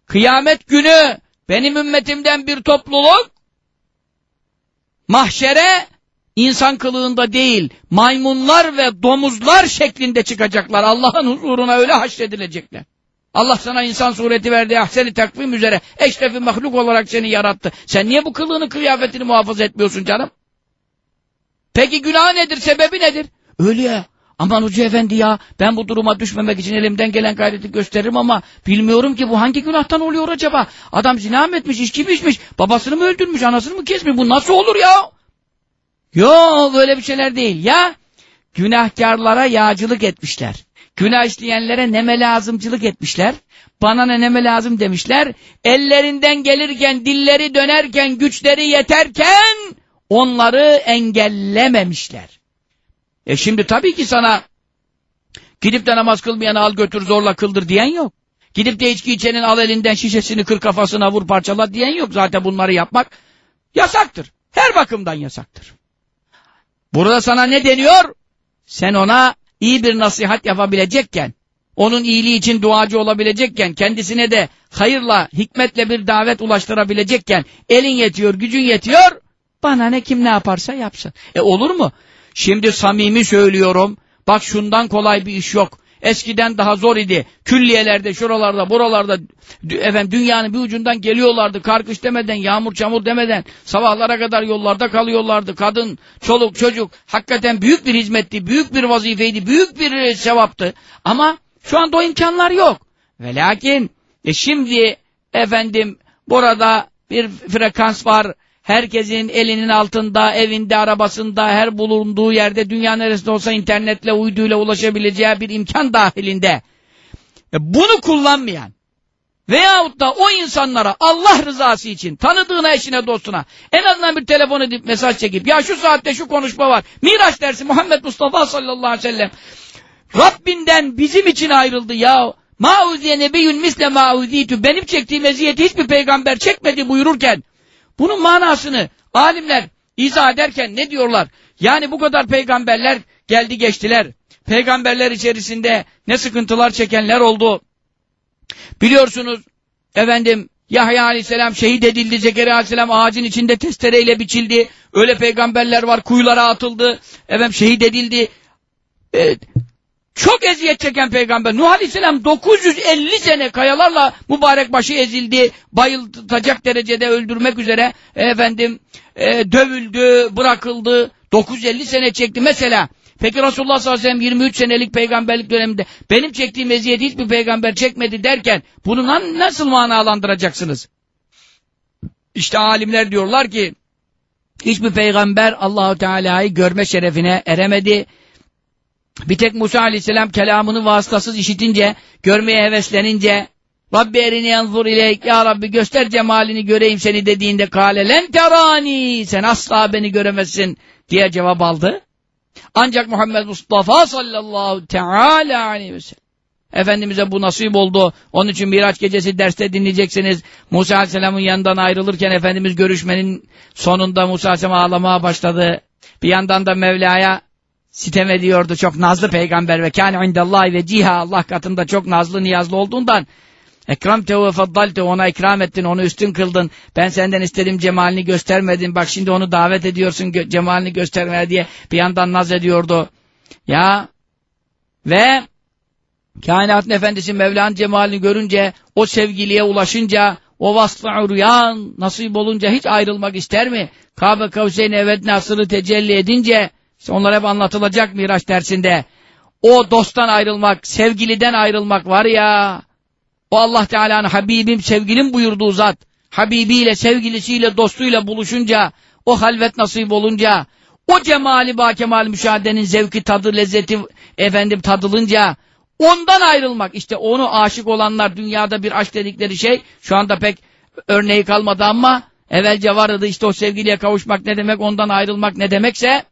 Kıyamet günü benim ümmetimden bir topluluk mahşere insan kılığında değil, maymunlar ve domuzlar şeklinde çıkacaklar. Allah'ın huzuruna öyle haşredilecekler. Allah sana insan sureti verdi, ahseni takvim üzere, eşrefi mahluk olarak seni yarattı. Sen niye bu kılığını, kıyafetini muhafaza etmiyorsun canım? Peki günah nedir, sebebi nedir? Öyle ya. Aman Hoca Efendi ya, ben bu duruma düşmemek için elimden gelen gayreti gösteririm ama bilmiyorum ki bu hangi günahtan oluyor acaba? Adam zina mı etmiş, içki mi içmiş, babasını mı öldürmüş, anasını mı kesmiş, bu nasıl olur ya? Yok böyle bir şeyler değil. Ya günahkarlara yağcılık etmişler. Günah işleyenlere neme lazımcılık etmişler. Bana ne neme lazım demişler. Ellerinden gelirken, dilleri dönerken, güçleri yeterken onları engellememişler. E şimdi tabii ki sana gidip de namaz kılmayanı al götür zorla kıldır diyen yok. Gidip de içki içenin al elinden şişesini kır kafasına vur parçala diyen yok. Zaten bunları yapmak yasaktır. Her bakımdan yasaktır. Burada sana ne deniyor? Sen ona iyi bir nasihat yapabilecekken, onun iyiliği için duacı olabilecekken, kendisine de hayırla, hikmetle bir davet ulaştırabilecekken, elin yetiyor, gücün yetiyor, bana ne kim ne yaparsa yapsın. E olur mu? Şimdi samimi söylüyorum, bak şundan kolay bir iş yok. Eskiden daha zor idi. Külliyelerde, şuralarda, buralarda efendim dünyanın bir ucundan geliyorlardı. Karkış demeden, yağmur çamur demeden sabahlara kadar yollarda kalıyorlardı. Kadın, çoluk, çocuk hakikaten büyük bir hizmetti, büyük bir vazifeydi, büyük bir e, sevaptı. Ama şu anda o imkanlar yok. Ve lakin e şimdi efendim burada bir frekans var herkesin elinin altında, evinde, arabasında, her bulunduğu yerde, dünya neresinde olsa internetle, uyduyla ulaşabileceği bir imkan dahilinde. E bunu kullanmayan veyahut da o insanlara Allah rızası için, tanıdığına, eşine, dostuna en azından bir telefon edip mesaj çekip, ya şu saatte şu konuşma var, Miraç dersi Muhammed Mustafa sallallahu aleyhi ve sellem Rabbinden bizim için ayrıldı ya. Ma'uziye nebiyyün misle ma'uziyetü. Benim çektiğim eziyeti hiçbir peygamber çekmedi buyururken bunun manasını alimler izah ederken ne diyorlar? Yani bu kadar peygamberler geldi geçtiler. Peygamberler içerisinde ne sıkıntılar çekenler oldu. Biliyorsunuz efendim Yahya aleyhisselam şehit edildi. Zekeriya aleyhisselam ağacın içinde testereyle biçildi. Öyle peygamberler var kuyulara atıldı. Efendim şehit edildi. Evet. Çok eziyet çeken peygamber. Nuh Aleyhisselam 950 sene kayalarla mübarek başı ezildi. Bayıltacak derecede öldürmek üzere efendim e, dövüldü, bırakıldı. 950 sene çekti. Mesela peki Resulullah sallallahu aleyhi ve sellem 23 senelik peygamberlik döneminde benim çektiğim eziyeti hiçbir peygamber çekmedi derken bunu nasıl manalandıracaksınız? İşte alimler diyorlar ki hiçbir peygamber Allahu Teala'yı görme şerefine eremedi. Bir tek Musa aleyhisselam kelamını vasıtasız işitince, görmeye heveslenince Rabbi erini yanzur ileyk, Ya Rabbi göster cemalini göreyim seni dediğinde kâle len sen asla beni göremezsin diye cevap aldı. Ancak Muhammed Mustafa sallallahu teala aleyhi ve sellem Efendimiz'e bu nasip oldu. Onun için Miraç gecesi derste dinleyeceksiniz. Musa Aleyhisselam'ın yanından ayrılırken Efendimiz görüşmenin sonunda Musa Aleyhisselam ağlamaya başladı. Bir yandan da Mevla'ya sitem ediyordu. Çok nazlı peygamber ve kâne indallahi ve ciha Allah katında çok nazlı niyazlı olduğundan Ekramtehu ve faddalte ona ikram ettin, onu üstün kıldın. Ben senden istedim cemalini göstermedin. Bak şimdi onu davet ediyorsun cemalini göstermeye diye bir yandan naz ediyordu. Ya ve kainatın efendisi Mevla'nın cemalini görünce, o sevgiliye ulaşınca, o vasfı rüyan nasip olunca hiç ayrılmak ister mi? Kabe Kavseyn evet nasırı tecelli edince işte onlar hep anlatılacak Miraç dersinde. O dosttan ayrılmak, sevgiliden ayrılmak var ya. O Allah Teala'nın Habibim, sevgilim buyurduğu zat. Habibiyle, sevgilisiyle, dostuyla buluşunca, o halvet nasip olunca, o cemali ba kemal müşahedenin zevki, tadı, lezzeti efendim tadılınca, ondan ayrılmak. İşte onu aşık olanlar dünyada bir aşk dedikleri şey, şu anda pek örneği kalmadı ama evvelce vardı işte o sevgiliye kavuşmak ne demek, ondan ayrılmak ne demekse,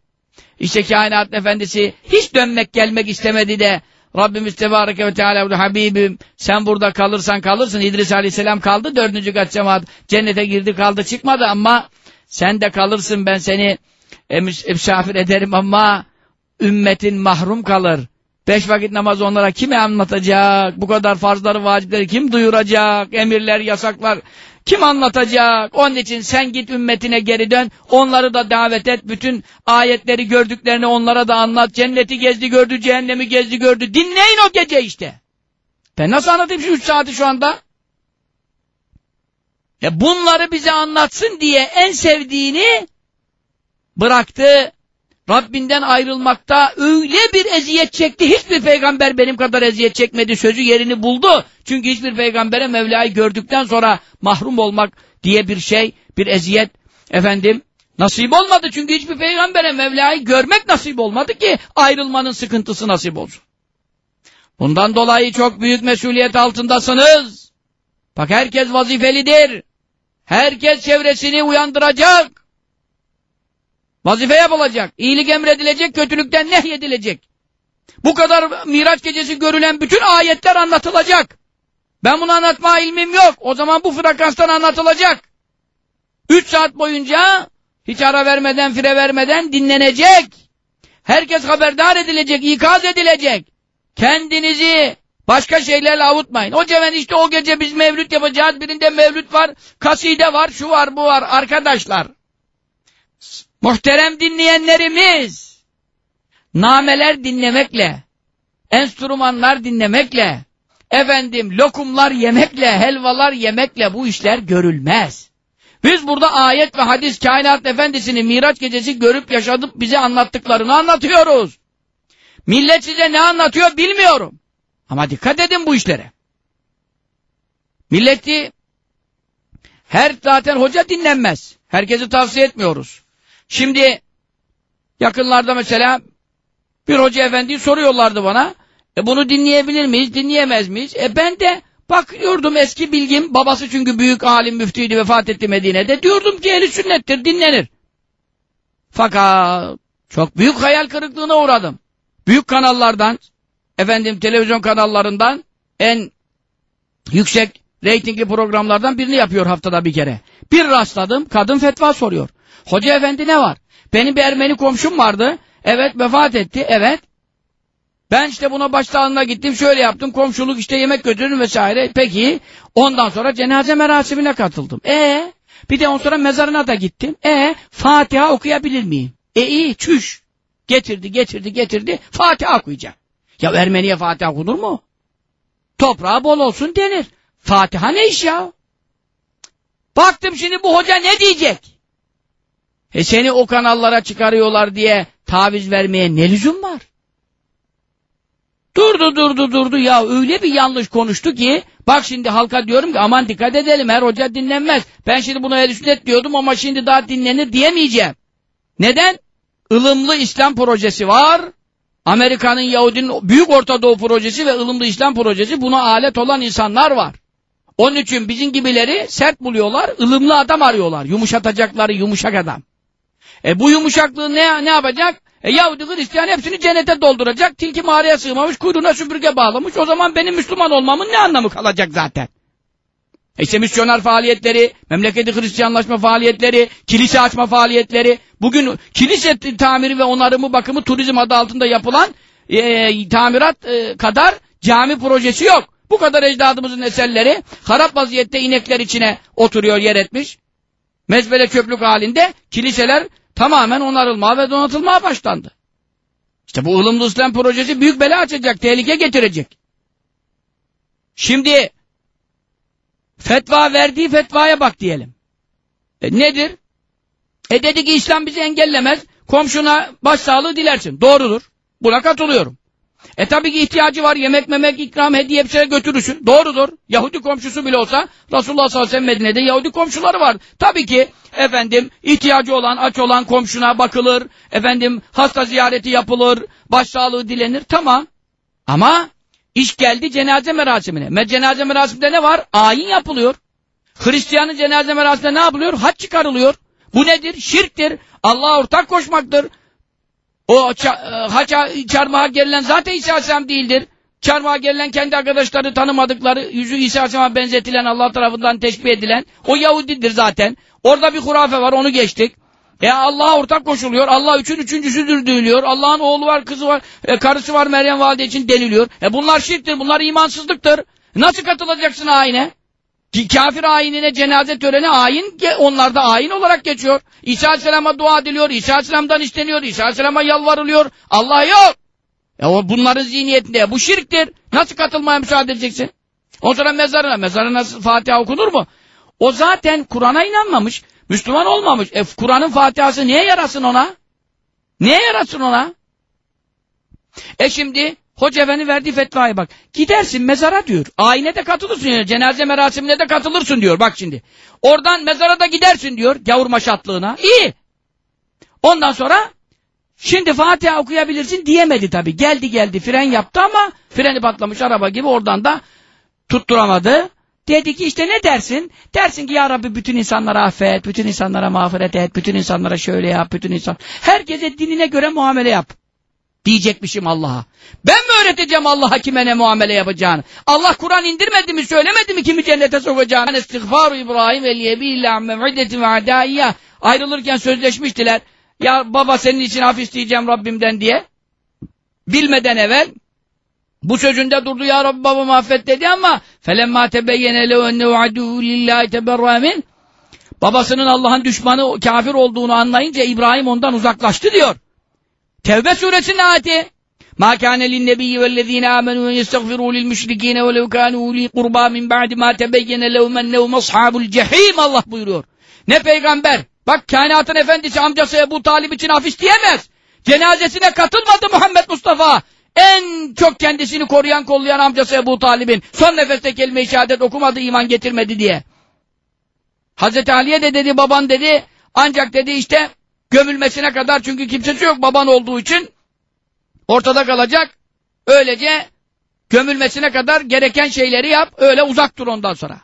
işte kainat efendisi hiç dönmek gelmek istemedi de Rabbimiz Tebareke ve Teala Habibim sen burada kalırsan kalırsın. İdris Aleyhisselam kaldı dördüncü kat cemaat cennete girdi kaldı çıkmadı ama sen de kalırsın ben seni misafir ederim ama ümmetin mahrum kalır. Beş vakit namaz onlara kime anlatacak? Bu kadar farzları, vacipleri kim duyuracak? Emirler, yasaklar kim anlatacak? Onun için sen git ümmetine geri dön. Onları da davet et. Bütün ayetleri gördüklerini onlara da anlat. Cenneti gezdi gördü, cehennemi gezdi gördü. Dinleyin o gece işte. Ben nasıl anlatayım şu üç saati şu anda? E bunları bize anlatsın diye en sevdiğini bıraktı. Rabbinden ayrılmakta öyle bir eziyet çekti. Hiçbir peygamber benim kadar eziyet çekmedi. Sözü yerini buldu. Çünkü hiçbir peygambere Mevla'yı gördükten sonra mahrum olmak diye bir şey, bir eziyet efendim nasip olmadı. Çünkü hiçbir peygambere Mevla'yı görmek nasip olmadı ki ayrılmanın sıkıntısı nasip olsun. Bundan dolayı çok büyük mesuliyet altındasınız. Bak herkes vazifelidir. Herkes çevresini uyandıracak. Vazife yapılacak. İyilik emredilecek, kötülükten nehyedilecek. Bu kadar Miraç gecesi görülen bütün ayetler anlatılacak. Ben bunu anlatma ilmim yok. O zaman bu frekanstan anlatılacak. Üç saat boyunca hiç ara vermeden, fire vermeden dinlenecek. Herkes haberdar edilecek, ikaz edilecek. Kendinizi başka şeylerle avutmayın. O ceven işte o gece biz mevlüt yapacağız. Birinde mevlüt var, kaside var, şu var, bu var. Arkadaşlar, Muhterem dinleyenlerimiz, nameler dinlemekle, enstrümanlar dinlemekle, efendim lokumlar yemekle, helvalar yemekle bu işler görülmez. Biz burada ayet ve hadis kainat efendisini Miraç gecesi görüp yaşadıp bize anlattıklarını anlatıyoruz. Millet size ne anlatıyor bilmiyorum. Ama dikkat edin bu işlere. Milleti her zaten hoca dinlenmez. Herkesi tavsiye etmiyoruz. Şimdi yakınlarda mesela bir hoca efendi soruyorlardı bana. E bunu dinleyebilir miyiz, dinleyemez miyiz? E ben de bakıyordum eski bilgim. Babası çünkü büyük alim müftüydü vefat etti Medine'de. Diyordum ki eli sünnettir, dinlenir. Fakat çok büyük hayal kırıklığına uğradım. Büyük kanallardan, efendim televizyon kanallarından en yüksek reytingli programlardan birini yapıyor haftada bir kere. Bir rastladım, kadın fetva soruyor. Hoca efendi ne var? Benim bir Ermeni komşum vardı. Evet vefat etti. Evet. Ben işte buna başsağlığına gittim. Şöyle yaptım. Komşuluk işte yemek götürdüm vesaire. Peki. Ondan sonra cenaze merasimine katıldım. E bir de ondan sonra mezarına da gittim. E Fatiha okuyabilir miyim? E iyi çüş. Getirdi getirdi getirdi. Fatiha okuyacağım. Ya Ermeniye Fatiha okunur mu? Toprağı bol olsun denir. Fatiha ne iş ya? Baktım şimdi bu hoca ne diyecek? E seni o kanallara çıkarıyorlar diye taviz vermeye ne lüzum var? Durdu durdu durdu ya öyle bir yanlış konuştu ki bak şimdi halka diyorum ki aman dikkat edelim her hoca dinlenmez. Ben şimdi buna el sünnet diyordum ama şimdi daha dinlenir diyemeyeceğim. Neden? ılımlı İslam projesi var. Amerika'nın Yahudinin Büyük Orta Doğu projesi ve ılımlı İslam projesi buna alet olan insanlar var. Onun için bizim gibileri sert buluyorlar, ılımlı adam arıyorlar. Yumuşatacakları yumuşak adam. E bu yumuşaklığı ne, ne yapacak? E Yahudi Hristiyan hepsini cennete dolduracak. Tilki mağaraya sığmamış, kuyruğuna süpürge bağlamış. O zaman benim Müslüman olmamın ne anlamı kalacak zaten? E işte misyoner faaliyetleri, memleketi Hristiyanlaşma faaliyetleri, kilise açma faaliyetleri, bugün kilise tamiri ve onarımı bakımı turizm adı altında yapılan e, tamirat e, kadar cami projesi yok. Bu kadar ecdadımızın eserleri harap vaziyette inekler içine oturuyor yer etmiş. Mezbele çöplük halinde kiliseler tamamen onarılmaya ve donatılmaya başlandı. İşte bu ılımlı İslam projesi büyük bela açacak, tehlike getirecek. Şimdi Fetva verdiği fetvaya bak diyelim. E, nedir? E dedi ki İslam bizi engellemez. Komşuna başsağlığı dilersin. Doğrudur. Buna katılıyorum. E tabi ki ihtiyacı var. Yemek memek ikram hediye hepsine götürürsün. Doğrudur. Yahudi komşusu bile olsa Resulullah sallallahu aleyhi ve sellem Medine'de Yahudi komşuları var. Tabii ki efendim ihtiyacı olan aç olan komşuna bakılır. Efendim hasta ziyareti yapılır. Başsağlığı dilenir. Tamam. Ama İş geldi cenaze merasimine. Me cenaze merasiminde ne var? Ayin yapılıyor. Hristiyanın cenaze merasiminde ne yapılıyor? Haç çıkarılıyor. Bu nedir? Şirktir. Allah'a ortak koşmaktır. O e, haça çarmıha gelen zaten İsa Aleyhisselam değildir. Çarmıha gelen kendi arkadaşları tanımadıkları, yüzü İsa Aleyhisselam'a benzetilen, Allah tarafından teşbih edilen, o Yahudidir zaten. Orada bir hurafe var, onu geçtik. E Allah'a ortak koşuluyor. Allah üçün üçüncüsüdür deniliyor. Allah'ın oğlu var, kızı var, e, karısı var Meryem valide için deniliyor. E bunlar şirktir, bunlar imansızlıktır. Nasıl katılacaksın ayine? Kafir ayinine cenaze töreni ayin, onlar da ayin olarak geçiyor. İsa Aleyhisselam'a dua ediliyor, İsa Aleyhisselam'dan isteniyor, İsa Aleyhisselam'a yalvarılıyor. Allah yok. E o bunların zihniyetinde. Bu şirktir. Nasıl katılmaya müsaade edeceksin? O sonra mezarına, mezarına Fatiha okunur mu? O zaten Kur'an'a inanmamış. Müslüman olmamış. E Kur'an'ın Fatiha'sı niye yarasın ona? Niye yarasın ona? E şimdi Hoca Efendi verdiği fetvaya bak. Gidersin mezara diyor. Ayine de katılırsın yani. Cenaze merasimine de katılırsın diyor. Bak şimdi. Oradan mezara da gidersin diyor. Gavur maşatlığına. İyi. Ondan sonra şimdi Fatiha okuyabilirsin diyemedi tabi. Geldi geldi fren yaptı ama freni patlamış araba gibi oradan da tutturamadı. Dedi ki işte ne dersin? Dersin ki ya Rabbi bütün insanlara affet, bütün insanlara mağfiret et, bütün insanlara şöyle yap, bütün insan. Herkese dinine göre muamele yap. Diyecekmişim Allah'a. Ben mi öğreteceğim Allah'a kime ne muamele yapacağını? Allah Kur'an indirmedi mi, söylemedi mi kimi cennete sokacağını? İstiğfaru İbrahim ve liyebillah mev'idetin ve adaiyya. Ayrılırken sözleşmiştiler. Ya baba senin için haf isteyeceğim Rabbimden diye. Bilmeden evvel bu sözünde durdu ya Rabbi babamı affet dedi ama felemma tebeyyene lehu ennehu aduhu lillahi teberra Babasının Allah'ın düşmanı kafir olduğunu anlayınca İbrahim ondan uzaklaştı diyor. Tevbe suresinin ayeti. Ma kâne linnebiyyi vellezîne âmenû en yestagfirû lil müşrikîne ve lev kânû ulî kurbâ min ba'di mâ tebeyyene lehum ennehum ashabul cehîm Allah buyuruyor. Ne peygamber? Bak kainatın efendisi amcası Ebu Talib için hafif diyemez. Cenazesine katılmadı Muhammed Mustafa. En çok kendisini koruyan kollayan amcası Ebu Talib'in son nefeste kelime-i şehadet okumadı iman getirmedi diye. Hazreti Ali'ye de dedi baban dedi ancak dedi işte gömülmesine kadar çünkü kimsesi yok baban olduğu için ortada kalacak. Öylece gömülmesine kadar gereken şeyleri yap öyle uzak dur ondan sonra.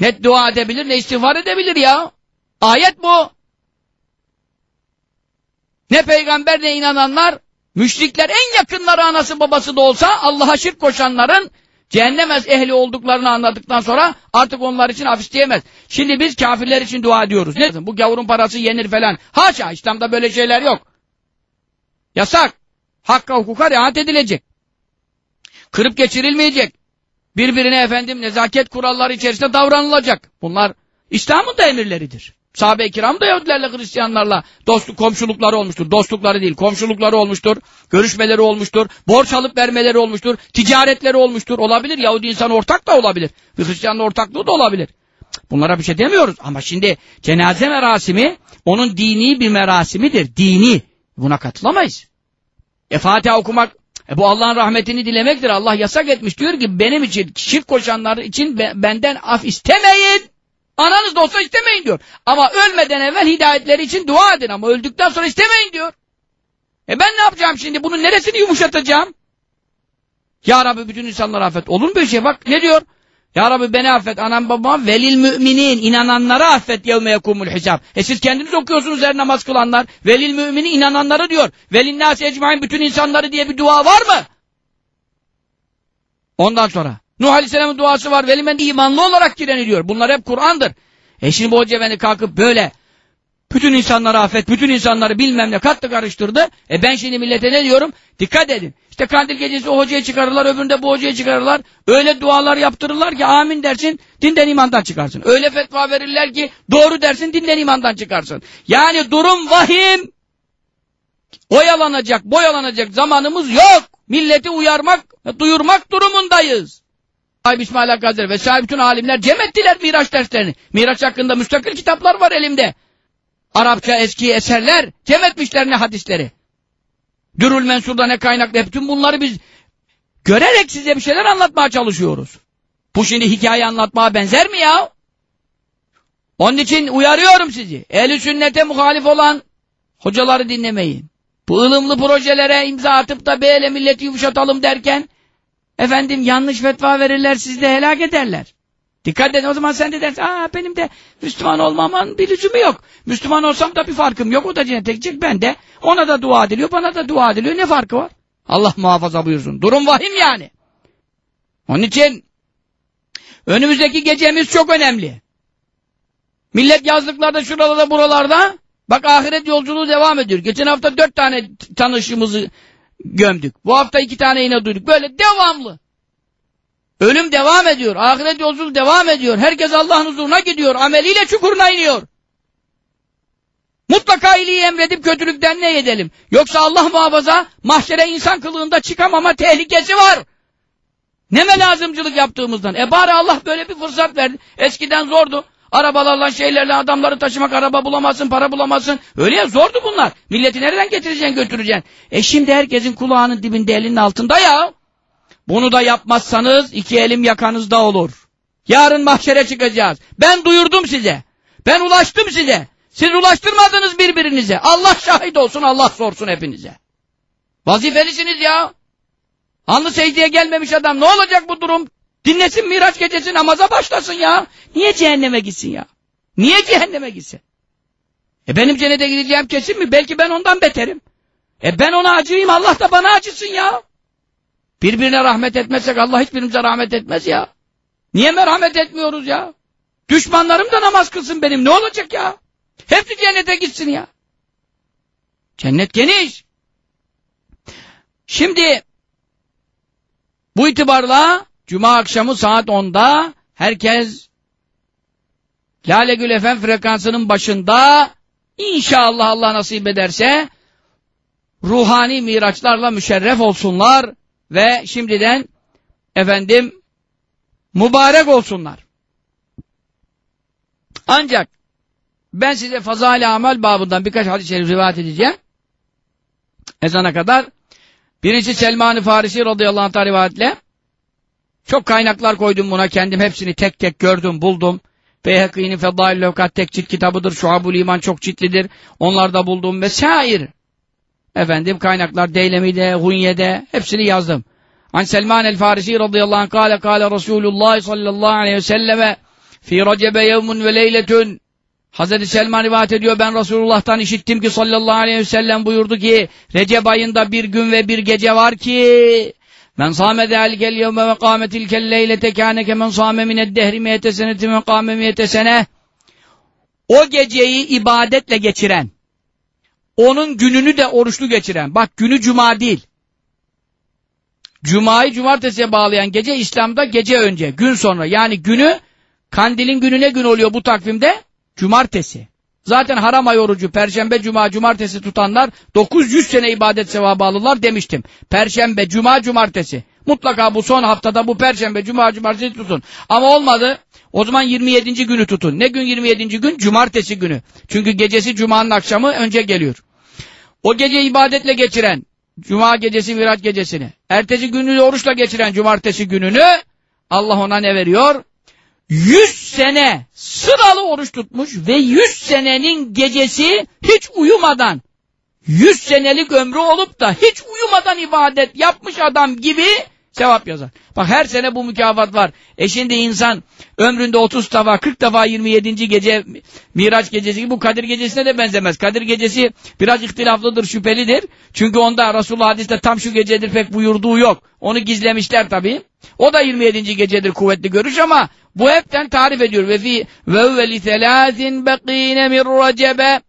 Ne dua edebilir ne istiğfar edebilir ya. Ayet bu. Ne peygamber ne inananlar Müşrikler en yakınları anası babası da olsa Allah'a şirk koşanların cehennem ehli olduklarını anladıktan sonra artık onlar için hafif diyemez. Şimdi biz kafirler için dua ediyoruz. Ne? Bu gavurun parası yenir falan. Haşa İslam'da böyle şeyler yok. Yasak. Hakka hukuka riayet edilecek. Kırıp geçirilmeyecek. Birbirine efendim nezaket kuralları içerisinde davranılacak. Bunlar İslam'ın da emirleridir. Sahabe-i kiram da Yahudilerle Hristiyanlarla dostluk, komşulukları olmuştur. Dostlukları değil, komşulukları olmuştur. Görüşmeleri olmuştur. Borç alıp vermeleri olmuştur. Ticaretleri olmuştur. Olabilir. Yahudi insan ortak da olabilir. Hristiyanla ortaklığı da olabilir. Bunlara bir şey demiyoruz. Ama şimdi cenaze merasimi onun dini bir merasimidir. Dini. Buna katılamayız. E Fatiha okumak e bu Allah'ın rahmetini dilemektir. Allah yasak etmiş. Diyor ki benim için şirk koşanlar için benden af istemeyin. Ananız da olsa istemeyin diyor. Ama ölmeden evvel hidayetleri için dua edin ama öldükten sonra istemeyin diyor. E ben ne yapacağım şimdi? Bunun neresini yumuşatacağım? Ya Rabbi bütün insanları affet. Olur mu böyle şey? Bak ne diyor? Ya Rabbi beni affet, anam babam, velil müminin, inananları affet yevme yekumul hesap. E siz kendiniz okuyorsunuz her namaz kılanlar. Velil müminin, inananları diyor. Velin nâsi ecmain, bütün insanları diye bir dua var mı? Ondan sonra. Nuh Aleyhisselam'ın duası var. Velimen imanlı olarak gireni diyor. Bunlar hep Kur'an'dır. E şimdi bu hoca beni kalkıp böyle bütün insanları affet, bütün insanları bilmem ne kattı karıştırdı. E ben şimdi millete ne diyorum? Dikkat edin. İşte kandil gecesi o hocaya çıkarırlar, öbüründe bu hocaya çıkarırlar. Öyle dualar yaptırırlar ki amin dersin, dinden imandan çıkarsın. Öyle fetva verirler ki doğru dersin, dinden imandan çıkarsın. Yani durum vahim. Oyalanacak, boyalanacak zamanımız yok. Milleti uyarmak, duyurmak durumundayız. Sahibi İsmail Hakkı Hazretleri ve sahibi bütün alimler cem ettiler Miraç derslerini. Miraç hakkında müstakil kitaplar var elimde. Arapça eski eserler cem etmişler ne hadisleri. Dürül Mensur'da ne kaynaklı bütün bunları biz görerek size bir şeyler anlatmaya çalışıyoruz. Bu şimdi hikaye anlatmaya benzer mi ya? Onun için uyarıyorum sizi. Ehli sünnete muhalif olan hocaları dinlemeyin. Bu ılımlı projelere imza atıp da böyle milleti yumuşatalım derken efendim yanlış fetva verirler sizi de helak ederler. Dikkat edin o zaman sen de dersin aa benim de Müslüman olmamın bir lüzumu yok. Müslüman olsam da bir farkım yok. O da cennete gidecek ben de. Ona da dua ediliyor bana da dua ediliyor. Ne farkı var? Allah muhafaza buyursun. Durum vahim yani. Onun için önümüzdeki gecemiz çok önemli. Millet yazlıklarda şuralarda buralarda bak ahiret yolculuğu devam ediyor. Geçen hafta dört tane tanışımızı gömdük. Bu hafta iki tane yine duyduk. Böyle devamlı. Ölüm devam ediyor. Ahiret yolculuğu devam ediyor. Herkes Allah'ın huzuruna gidiyor. Ameliyle çukuruna iniyor. Mutlaka iyiliği emredip kötülükten ne edelim? Yoksa Allah muhafaza mahşere insan kılığında çıkamama tehlikesi var. Neme lazımcılık yaptığımızdan. E bari Allah böyle bir fırsat verdi. Eskiden zordu. Arabalarla şeylerle adamları taşımak, araba bulamazsın, para bulamazsın. Öyle ya zordu bunlar. Milleti nereden getireceksin, götüreceksin? E şimdi herkesin kulağının dibinde, elinin altında ya. Bunu da yapmazsanız iki elim yakanızda olur. Yarın mahşere çıkacağız. Ben duyurdum size. Ben ulaştım size. Siz ulaştırmadınız birbirinize. Allah şahit olsun, Allah sorsun hepinize. Vazifelisiniz ya. Anlı secdeye gelmemiş adam. Ne olacak bu durum? Dinlesin Miraç gecesi namaza başlasın ya. Niye cehenneme gitsin ya? Niye cehenneme gitsin? E benim cennete gideceğim kesin mi? Belki ben ondan beterim. E ben ona acıyım Allah da bana acısın ya. Birbirine rahmet etmezsek Allah hiçbirimize rahmet etmez ya. Niye merhamet etmiyoruz ya? Düşmanlarım da namaz kılsın benim. Ne olacak ya? Hepsi cennete gitsin ya. Cennet geniş. Şimdi bu itibarla Cuma akşamı saat 10'da herkes Lale Gül FM frekansının başında inşallah Allah nasip ederse ruhani miraçlarla müşerref olsunlar ve şimdiden efendim mübarek olsunlar. Ancak ben size fazale amel babından birkaç hadis-i şerif rivayet edeceğim. Ezana kadar. Birincisi Selman-ı Farisi radıyallahu anh rivayetle çok kaynaklar koydum buna kendim hepsini tek tek gördüm buldum. Beyhekî'nin Fedail Levkat tek cilt kitabıdır. Şuhabul İman çok ciltlidir. Onlarda buldum vesaire. Efendim kaynaklar Deylemi'de, Hunye'de hepsini yazdım. An Selman el-Farisi radıyallahu anh kâle kâle Resulullah sallallahu aleyhi ve selleme fi recebe yevmun ve leyletun Hazreti Selman rivayet ediyor ben Resulullah'tan işittim ki sallallahu aleyhi ve sellem buyurdu ki Recep ayında bir gün ve bir gece var ki Men sâme dâlikel yevme ve kâmetilkel leylete kâne kemen sâme mined dehri miyete seneti ve kâme miyete sene O geceyi ibadetle geçiren onun gününü de oruçlu geçiren. Bak günü cuma değil. Cuma'yı cumartesiye bağlayan gece İslam'da gece önce, gün sonra. Yani günü kandilin günü ne gün oluyor bu takvimde? Cumartesi. Zaten haram ay orucu, perşembe, cuma, cumartesi tutanlar 900 sene ibadet sevabı alırlar demiştim. Perşembe, cuma, cumartesi. Mutlaka bu son haftada bu perşembe, cuma, cumartesi tutun. Ama olmadı. O zaman 27. günü tutun. Ne gün 27. gün? Cumartesi günü. Çünkü gecesi cumanın akşamı önce geliyor. O gece ibadetle geçiren, cuma gecesi, miraç gecesini, ertesi günü oruçla geçiren cumartesi gününü Allah ona ne veriyor? 100 sene sıralı oruç tutmuş ve 100 senenin gecesi hiç uyumadan 100 senelik ömrü olup da hiç uyumadan ibadet yapmış adam gibi sevap yazar. Bak her sene bu mükafat var. E şimdi insan ömründe 30 defa 40 defa 27. gece Miraç gecesi gibi bu Kadir gecesine de benzemez. Kadir gecesi biraz ihtilaflıdır, şüphelidir. Çünkü onda Resulullah hadiste tam şu gecedir pek buyurduğu yok. Onu gizlemişler tabi. O da 27. gecedir kuvvetli görüş ama bu hepten tarif ediyor. Ve fi ve evveli selâzin bekîne min recebe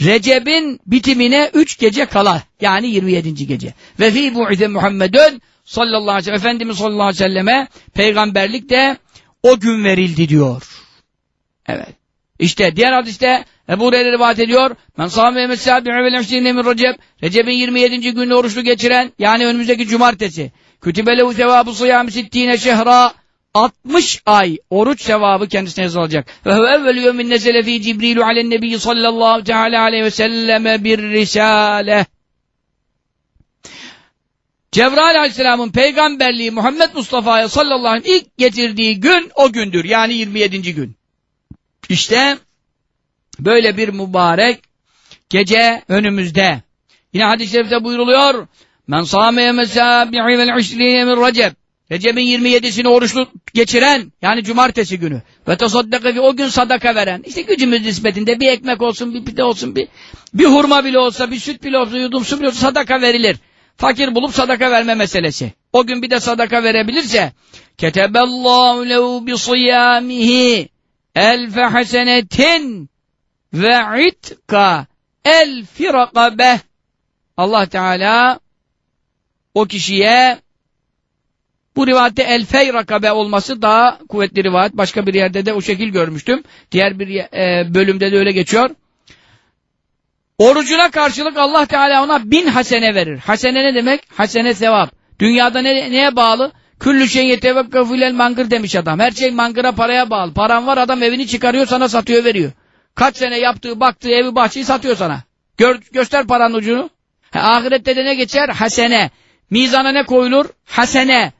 Recep'in bitimine üç gece kala. Yani 27. gece. Ve fi bu'ide Muhammedun sallallahu aleyhi ve sellem Efendimiz sallallahu aleyhi ve selleme peygamberlik de o gün verildi diyor. Evet. İşte diğer hadiste Ebu Hureyre rivayet ediyor. Men sâme mesâbi'i vel eşliğine min Recep. Recep'in 27. günü oruçlu geçiren yani önümüzdeki cumartesi. Kütübelehu sevâbu sıyâmi sittîne şehra 60 ay oruç sevabı kendisine yazılacak. Ve huve evvelü yevmin nezele fî Cibrilu alen nebiyyi sallallahu teala aleyhi ve selleme bir risale. Cebrail aleyhisselamın peygamberliği Muhammed Mustafa'ya sallallahu aleyhi ve sellem ilk getirdiği gün o gündür. Yani 27. gün. İşte böyle bir mübarek gece önümüzde. Yine hadis-i şerifte buyruluyor. Men sâmeye mesâbi'i vel işliye min recep. Recep'in 27'sini oruçlu geçiren yani cumartesi günü ve tasaddaka o gün sadaka veren işte gücümüz nispetinde bir ekmek olsun bir pide olsun bir bir hurma bile olsa bir süt bile olsa yudum su bile olsa sadaka verilir. Fakir bulup sadaka verme meselesi. O gün bir de sadaka verebilirse keteballahu lehu bi siyamihi elfe hasenetin ve itka elfi rakabe Allah Teala o kişiye bu rivayette el fey rakabe olması daha kuvvetli rivayet. Başka bir yerde de o şekil görmüştüm. Diğer bir e, bölümde de öyle geçiyor. Orucuna karşılık Allah Teala ona bin hasene verir. Hasene ne demek? Hasene sevap. Dünyada ne, neye bağlı? Küllü şey yetevekkafülel mangır demiş adam. Her şey mangıra paraya bağlı. Paran var adam evini çıkarıyor sana satıyor veriyor. Kaç sene yaptığı baktığı evi bahçeyi satıyor sana. Gör, göster paranın ucunu. Ha, ahirette de ne geçer? Hasene. Mizana ne koyulur? Hasene.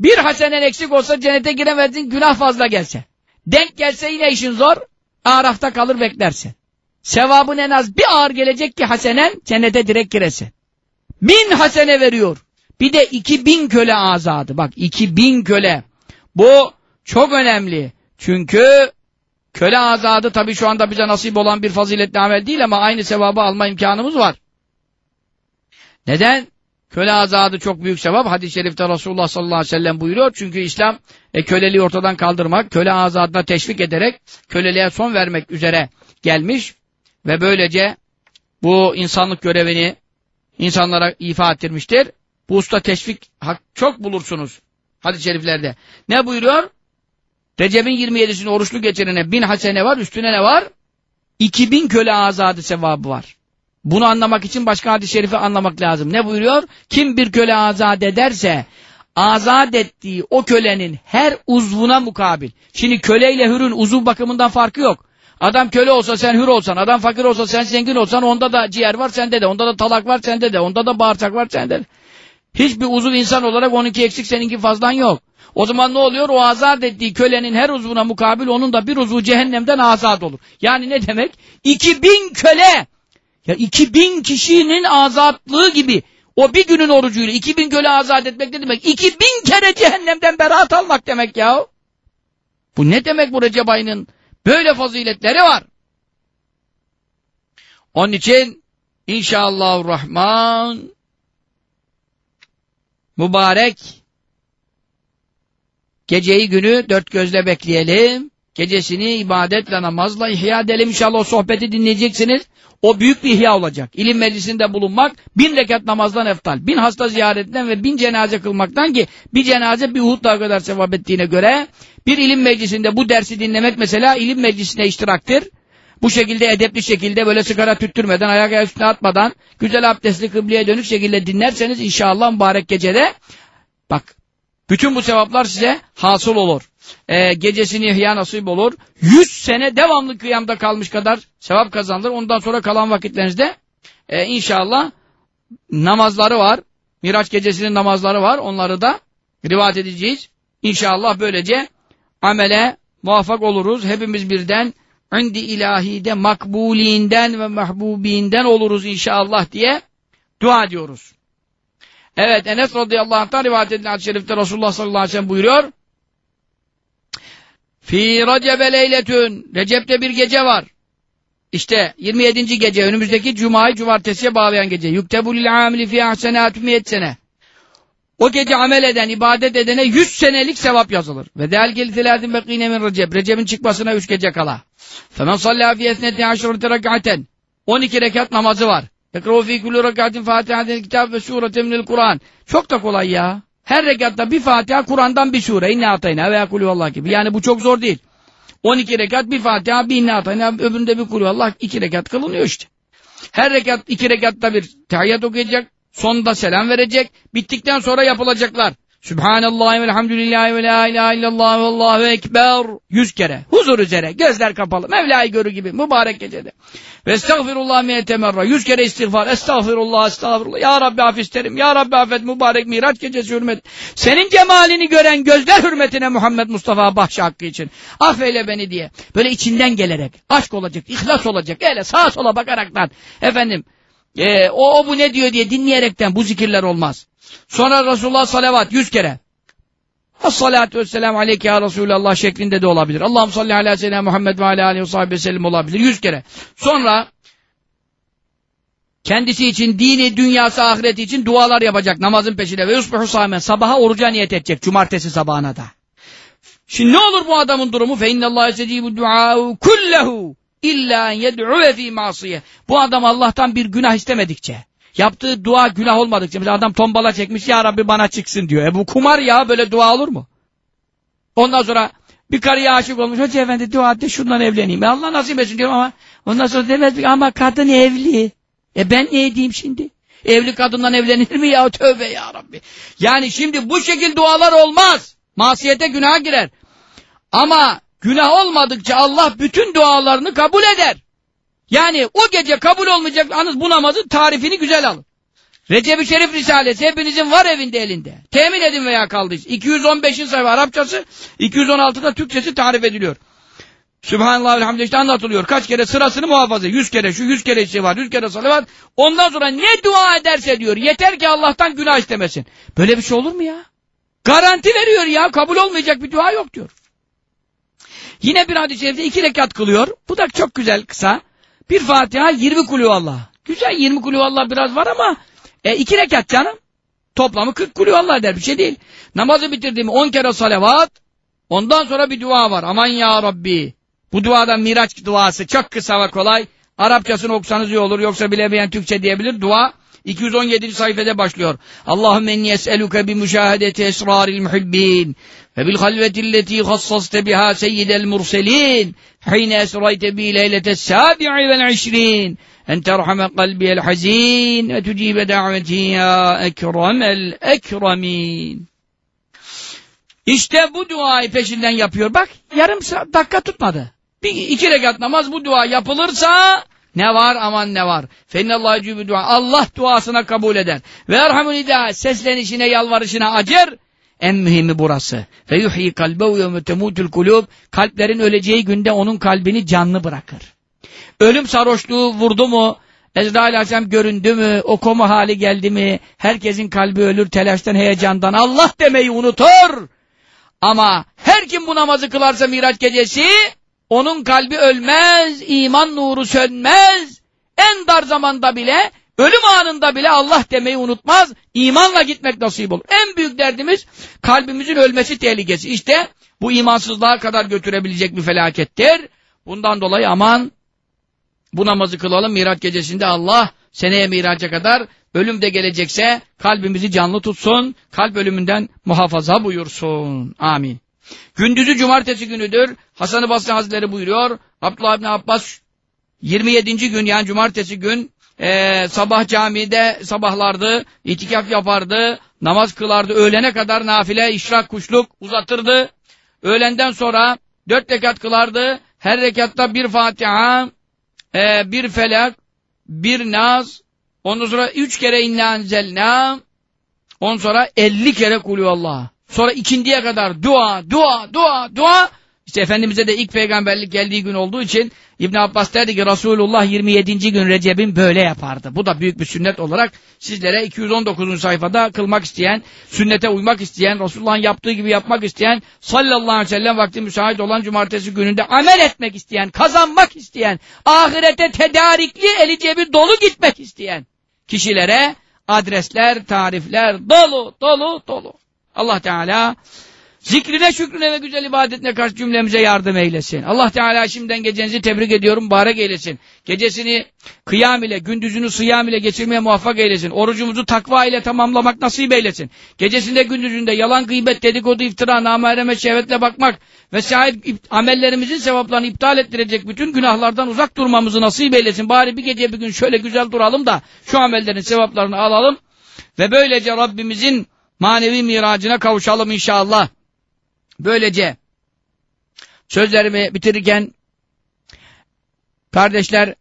Bir hasenen eksik olsa cennete giremezsin günah fazla gelse. Denk gelse yine işin zor. Arafta kalır beklersin. Sevabın en az bir ağır gelecek ki hasenen cennete direkt giresin. Bin hasene veriyor. Bir de iki bin köle azadı. Bak iki bin köle. Bu çok önemli. Çünkü köle azadı tabii şu anda bize nasip olan bir faziletli amel değil ama aynı sevabı alma imkanımız var. Neden? Köle azadı çok büyük sevap. Hadis-i şerifte Resulullah sallallahu aleyhi ve sellem buyuruyor. Çünkü İslam e, köleliği ortadan kaldırmak, köle azadına teşvik ederek köleliğe son vermek üzere gelmiş ve böylece bu insanlık görevini insanlara ifa ettirmiştir. Bu usta teşvik çok bulursunuz hadis-i şeriflerde. Ne buyuruyor? Recep'in 27'sini oruçlu geçirene bin hasene var, üstüne ne var? 2000 köle azadı sevabı var. Bunu anlamak için başka hadis-i şerifi anlamak lazım. Ne buyuruyor? Kim bir köle azat ederse azat ettiği o kölenin her uzvuna mukabil. Şimdi köleyle hürün uzun bakımından farkı yok. Adam köle olsa sen hür olsan, adam fakir olsa sen zengin olsan onda da ciğer var sende de, onda da talak var sende de, onda da bağırsak var sende de. Hiçbir uzuv insan olarak onunki eksik seninki fazlan yok. O zaman ne oluyor? O azat ettiği kölenin her uzvuna mukabil onun da bir uzvu cehennemden azat olur. Yani ne demek? 2000 köle ya 2000 kişinin azatlığı gibi o bir günün orucuyla 2000 köle azat etmek ne demek? 2000 kere cehennemden beraat almak demek ya. Bu ne demek bu Recep ayının? Böyle faziletleri var. Onun için inşallah Rahman mübarek geceyi günü dört gözle bekleyelim. Gecesini ibadetle namazla ihya edelim. İnşallah o sohbeti dinleyeceksiniz. O büyük bir ihya olacak. İlim meclisinde bulunmak bin rekat namazdan eftal. Bin hasta ziyaretinden ve bin cenaze kılmaktan ki bir cenaze bir Uhud kadar sevap ettiğine göre bir ilim meclisinde bu dersi dinlemek mesela ilim meclisine iştiraktir. Bu şekilde edepli şekilde böyle sigara tüttürmeden, ayak üstüne atmadan, güzel abdestli kıbleye dönük şekilde dinlerseniz inşallah mübarek gecede bak bütün bu sevaplar size hasıl olur. Ee, gecesini ihya nasip olur. 100 sene devamlı kıyamda kalmış kadar sevap kazanılır. Ondan sonra kalan vakitlerinizde e, inşallah namazları var. Miraç gecesinin namazları var. Onları da rivayet edeceğiz. İnşallah böylece amele muvaffak oluruz. Hepimiz birden indi ilahide makbulinden ve mahbubinden oluruz inşallah diye dua ediyoruz. Evet Enes radıyallahu anh'tan rivayet edilen hadis-i şerifte Resulullah sallallahu aleyhi ve sellem buyuruyor. Fi recebe leyletün Recep'te bir gece var. İşte 27. gece önümüzdeki cumayı cumartesiye bağlayan gece. Yuktebu lil amili fi ahsenatü miyet sene. O gece amel eden, ibadet edene 100 senelik sevap yazılır. Ve del gelitelâdin bekîne min recep. Recep'in çıkmasına 3 gece kala. Femen sallâ fi esneti aşırı rekâten. 12 rekat namazı var. Ekrû fî kullu rekâtin fâtihatin kitâb ve sûrete minil Kur'an. Çok da kolay ya. Her rekatta bir Fatiha, Kur'an'dan bir sure. İnne atayna veya kulü Allah gibi. Yani bu çok zor değil. 12 rekat bir Fatiha, bir inne atayna, öbüründe bir kulü Allah. 2 rekat kılınıyor işte. Her rekat, iki rekatta bir tehiyyat okuyacak. Sonunda selam verecek. Bittikten sonra yapılacaklar. Sübhanallah ve elhamdülillahi ve la ilahe illallah ve allahu ekber. Yüz kere. Huzur üzere. Gözler kapalı. Mevla'yı görü gibi. Mübarek gecede. Ve estağfirullah miyetemerra. Yüz kere istiğfar. Estağfirullah, estağfirullah. Ya Rabbi af isterim. Ya Rabbi affet. Mübarek miraç gecesi hürmet. Senin cemalini gören gözler hürmetine Muhammed Mustafa bahşi hakkı için. Affeyle beni diye. Böyle içinden gelerek. Aşk olacak. ihlas olacak. Öyle sağa sola bakaraktan. Efendim. E, o, o bu ne diyor diye dinleyerekten bu zikirler olmaz. Sonra Resulullah salavat yüz kere. As-salatu vesselamu aleyke ya Resulallah şeklinde de olabilir. Allah'ım salli ala seyyidina Muhammed ve ala aleyhi ve sahibi sellem olabilir. Yüz kere. Sonra kendisi için, dini, dünyası, ahireti için dualar yapacak namazın peşinde. Ve yusbihu sahimen. Sabaha oruca niyet edecek. Cumartesi sabahına da. Şimdi ne olur bu adamın durumu? Fe innallâhe sedibu duâhu kullehu illa yed'u fi masiye. Bu adam Allah'tan bir günah istemedikçe Yaptığı dua günah olmadıkça. Mesela adam tombala çekmiş ya Rabbi bana çıksın diyor. E bu kumar ya böyle dua olur mu? Ondan sonra bir karıya aşık olmuş. Hoca efendi dua et de şundan evleneyim. E Allah nasip etsin diyorum ama ondan sonra demez mi ama kadın evli. E ben ne edeyim şimdi? Evli kadından evlenir mi ya? Tövbe ya Rabbi. Yani şimdi bu şekilde dualar olmaz. Masiyete günah girer. Ama günah olmadıkça Allah bütün dualarını kabul eder. Yani o gece kabul olmayacak anız bu namazın tarifini güzel alın. Recep-i Şerif Risalesi hepinizin var evinde elinde. Temin edin veya kaldıysa. 215'in sayfa Arapçası, 216'da Türkçesi tarif ediliyor. Sübhanallah elhamdülillah işte anlatılıyor. Kaç kere sırasını muhafaza. Yüz kere şu, yüz kere şey var, yüz kere salavat. Ondan sonra ne dua ederse diyor. Yeter ki Allah'tan günah istemesin. Böyle bir şey olur mu ya? Garanti veriyor ya. Kabul olmayacak bir dua yok diyor. Yine bir hadis-i şerifte iki rekat kılıyor. Bu da çok güzel kısa. Bir Fatiha 20 kulü Allah. Güzel 20 kulü Allah biraz var ama e, iki rekat canım. Toplamı 40 kulü Allah der bir şey değil. Namazı bitirdiğim 10 kere salavat. Ondan sonra bir dua var. Aman ya Rabbi. Bu duadan Miraç duası çok kısa ve kolay. Arapçasını okusanız iyi olur. Yoksa bilemeyen Türkçe diyebilir. Dua 217. sayfada başlıyor. Allahümme enni es'eluke bi müşahedeti esraril muhibbin ve bil halvetilleti hassaste biha seyyidel murselin hine esrayte bi leyletes sabi'i vel işrin en terhame kalbiyel hazin ve tücibe da'veti ya ekremel bu duayı peşinden yapıyor. Bak yarım dakika tutmadı. Bir, iki rekat namaz bu dua yapılırsa ne var aman ne var. Fennallahu cübü dua. Allah duasına kabul eder. Ve erhamül seslenişine, yalvarışına acır. En mühimi burası. Ve yuhyi kalbehu yevme temutul kulub. Kalplerin öleceği günde onun kalbini canlı bırakır. Ölüm sarhoşluğu vurdu mu? Ezrail Aleyhisselam göründü mü? O koma hali geldi mi? Herkesin kalbi ölür telaştan, heyecandan. Allah demeyi unutur. Ama her kim bu namazı kılarsa Miraç gecesi, onun kalbi ölmez, iman nuru sönmez. En dar zamanda bile Ölüm anında bile Allah demeyi unutmaz, imanla gitmek nasip olur. En büyük derdimiz kalbimizin ölmesi tehlikesi. İşte bu imansızlığa kadar götürebilecek bir felakettir. Bundan dolayı aman bu namazı kılalım Miraç gecesinde Allah seneye miraca kadar ölüm de gelecekse kalbimizi canlı tutsun, kalp ölümünden muhafaza buyursun. Amin. Gündüzü cumartesi günüdür. Hasan-ı Basri Hazretleri buyuruyor. Abdullah İbni Abbas 27. gün yani cumartesi gün e, sabah camide sabahlardı, itikaf yapardı, namaz kılardı, öğlene kadar nafile, işrak, kuşluk uzatırdı. Öğlenden sonra dört rekat kılardı, her rekatta bir Fatiha, e, bir felak, bir naz, ondan sonra üç kere inna enzelna, ondan sonra elli kere kulü Allah. Sonra ikindiye kadar dua, dua, dua, dua. İşte Efendimiz'e de ilk peygamberlik geldiği gün olduğu için İbn Abbas derdi ki Resulullah 27. gün Recep'in böyle yapardı. Bu da büyük bir sünnet olarak sizlere 219. sayfada kılmak isteyen, sünnete uymak isteyen, Resulullah'ın yaptığı gibi yapmak isteyen, sallallahu aleyhi ve sellem vakti müsait olan cumartesi gününde amel etmek isteyen, kazanmak isteyen, ahirete tedarikli eli cebi dolu gitmek isteyen kişilere adresler, tarifler dolu, dolu, dolu. Allah Teala Zikrine, şükrüne ve güzel ibadetine karşı cümlemize yardım eylesin. Allah Teala şimdiden gecenizi tebrik ediyorum, mübarek eylesin. Gecesini kıyam ile, gündüzünü sıyam ile geçirmeye muvaffak eylesin. Orucumuzu takva ile tamamlamak nasip eylesin. Gecesinde gündüzünde yalan, gıybet, dedikodu, iftira, namereme, şehvetle bakmak ve şahit amellerimizin sevaplarını iptal ettirecek bütün günahlardan uzak durmamızı nasip eylesin. Bari bir gece bir gün şöyle güzel duralım da şu amellerin sevaplarını alalım ve böylece Rabbimizin manevi miracına kavuşalım inşallah. Böylece sözlerimi bitirirken kardeşler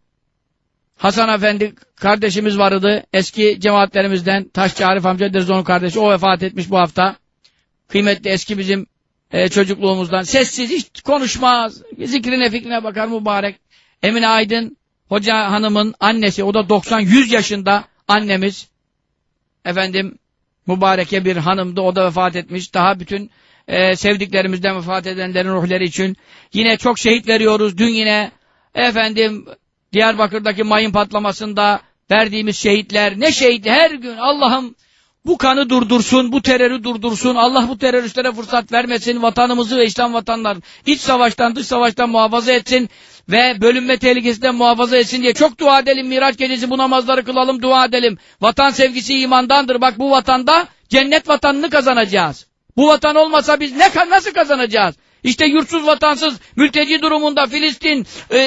Hasan Efendi kardeşimiz vardı. Eski cemaatlerimizden Taşçı Arif amca onun kardeşi. O vefat etmiş bu hafta. Kıymetli eski bizim e, çocukluğumuzdan. Sessiz hiç konuşmaz. Zikrine fikrine bakar mübarek. Emine Aydın hoca hanımın annesi. O da 90-100 yaşında annemiz. Efendim mübareke bir hanımdı. O da vefat etmiş. Daha bütün e, sevdiklerimizden vefat edenlerin ruhları için. Yine çok şehit veriyoruz. Dün yine efendim Diyarbakır'daki mayın patlamasında verdiğimiz şehitler ne şehit her gün Allah'ım bu kanı durdursun, bu terörü durdursun. Allah bu teröristlere fırsat vermesin. Vatanımızı ve İslam vatanlarını iç savaştan, dış savaştan muhafaza etsin ve bölünme tehlikesinden muhafaza etsin diye çok dua edelim. Miraç gecesi bu namazları kılalım, dua edelim. Vatan sevgisi imandandır. Bak bu vatanda cennet vatanını kazanacağız. Bu vatan olmasa biz ne nasıl kazanacağız? İşte yurtsuz vatansız mülteci durumunda Filistin, e,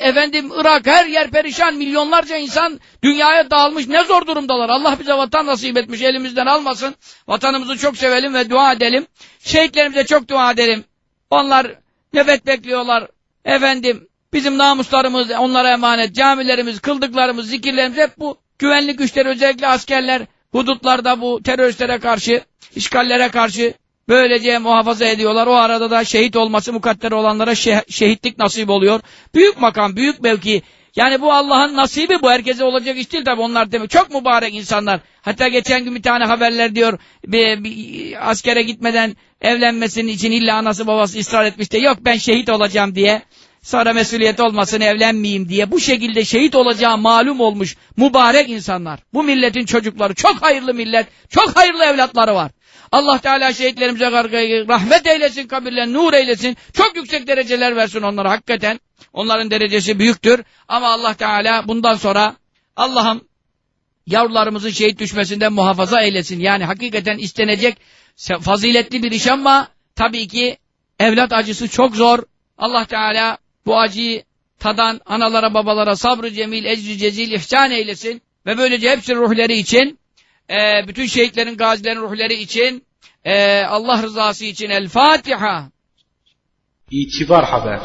efendim Irak her yer perişan milyonlarca insan dünyaya dağılmış ne zor durumdalar. Allah bize vatan nasip etmiş elimizden almasın. Vatanımızı çok sevelim ve dua edelim. Şehitlerimize çok dua edelim. Onlar nefet bekliyorlar. Efendim bizim namuslarımız onlara emanet. Camilerimiz, kıldıklarımız, zikirlerimiz hep bu güvenlik güçleri özellikle askerler hudutlarda bu teröristlere karşı işgallere karşı böylece muhafaza ediyorlar. O arada da şehit olması mukadder olanlara şehitlik nasip oluyor. Büyük makam, büyük mevki. Yani bu Allah'ın nasibi bu. Herkese olacak iş değil tabi onlar demek. Çok mübarek insanlar. Hatta geçen gün bir tane haberler diyor bir, bir askere gitmeden evlenmesinin için illa anası babası ısrar etmiş de yok ben şehit olacağım diye. Sonra mesuliyet olmasın evlenmeyeyim diye bu şekilde şehit olacağı malum olmuş mübarek insanlar. Bu milletin çocukları çok hayırlı millet, çok hayırlı evlatları var. Allah Teala şehitlerimize rahmet eylesin, kabirlerini nur eylesin. Çok yüksek dereceler versin onlara hakikaten. Onların derecesi büyüktür. Ama Allah Teala bundan sonra Allah'ım yavrularımızın şehit düşmesinden muhafaza eylesin. Yani hakikaten istenecek faziletli bir iş ama tabii ki evlat acısı çok zor. Allah Teala bu acıyı tadan analara babalara sabrı cemil, ecri cezil ihsan eylesin. Ve böylece hepsi ruhları için e, bütün şehitlerin, gazilerin ruhları için e, Allah rızası için El Fatiha. İtibar haber.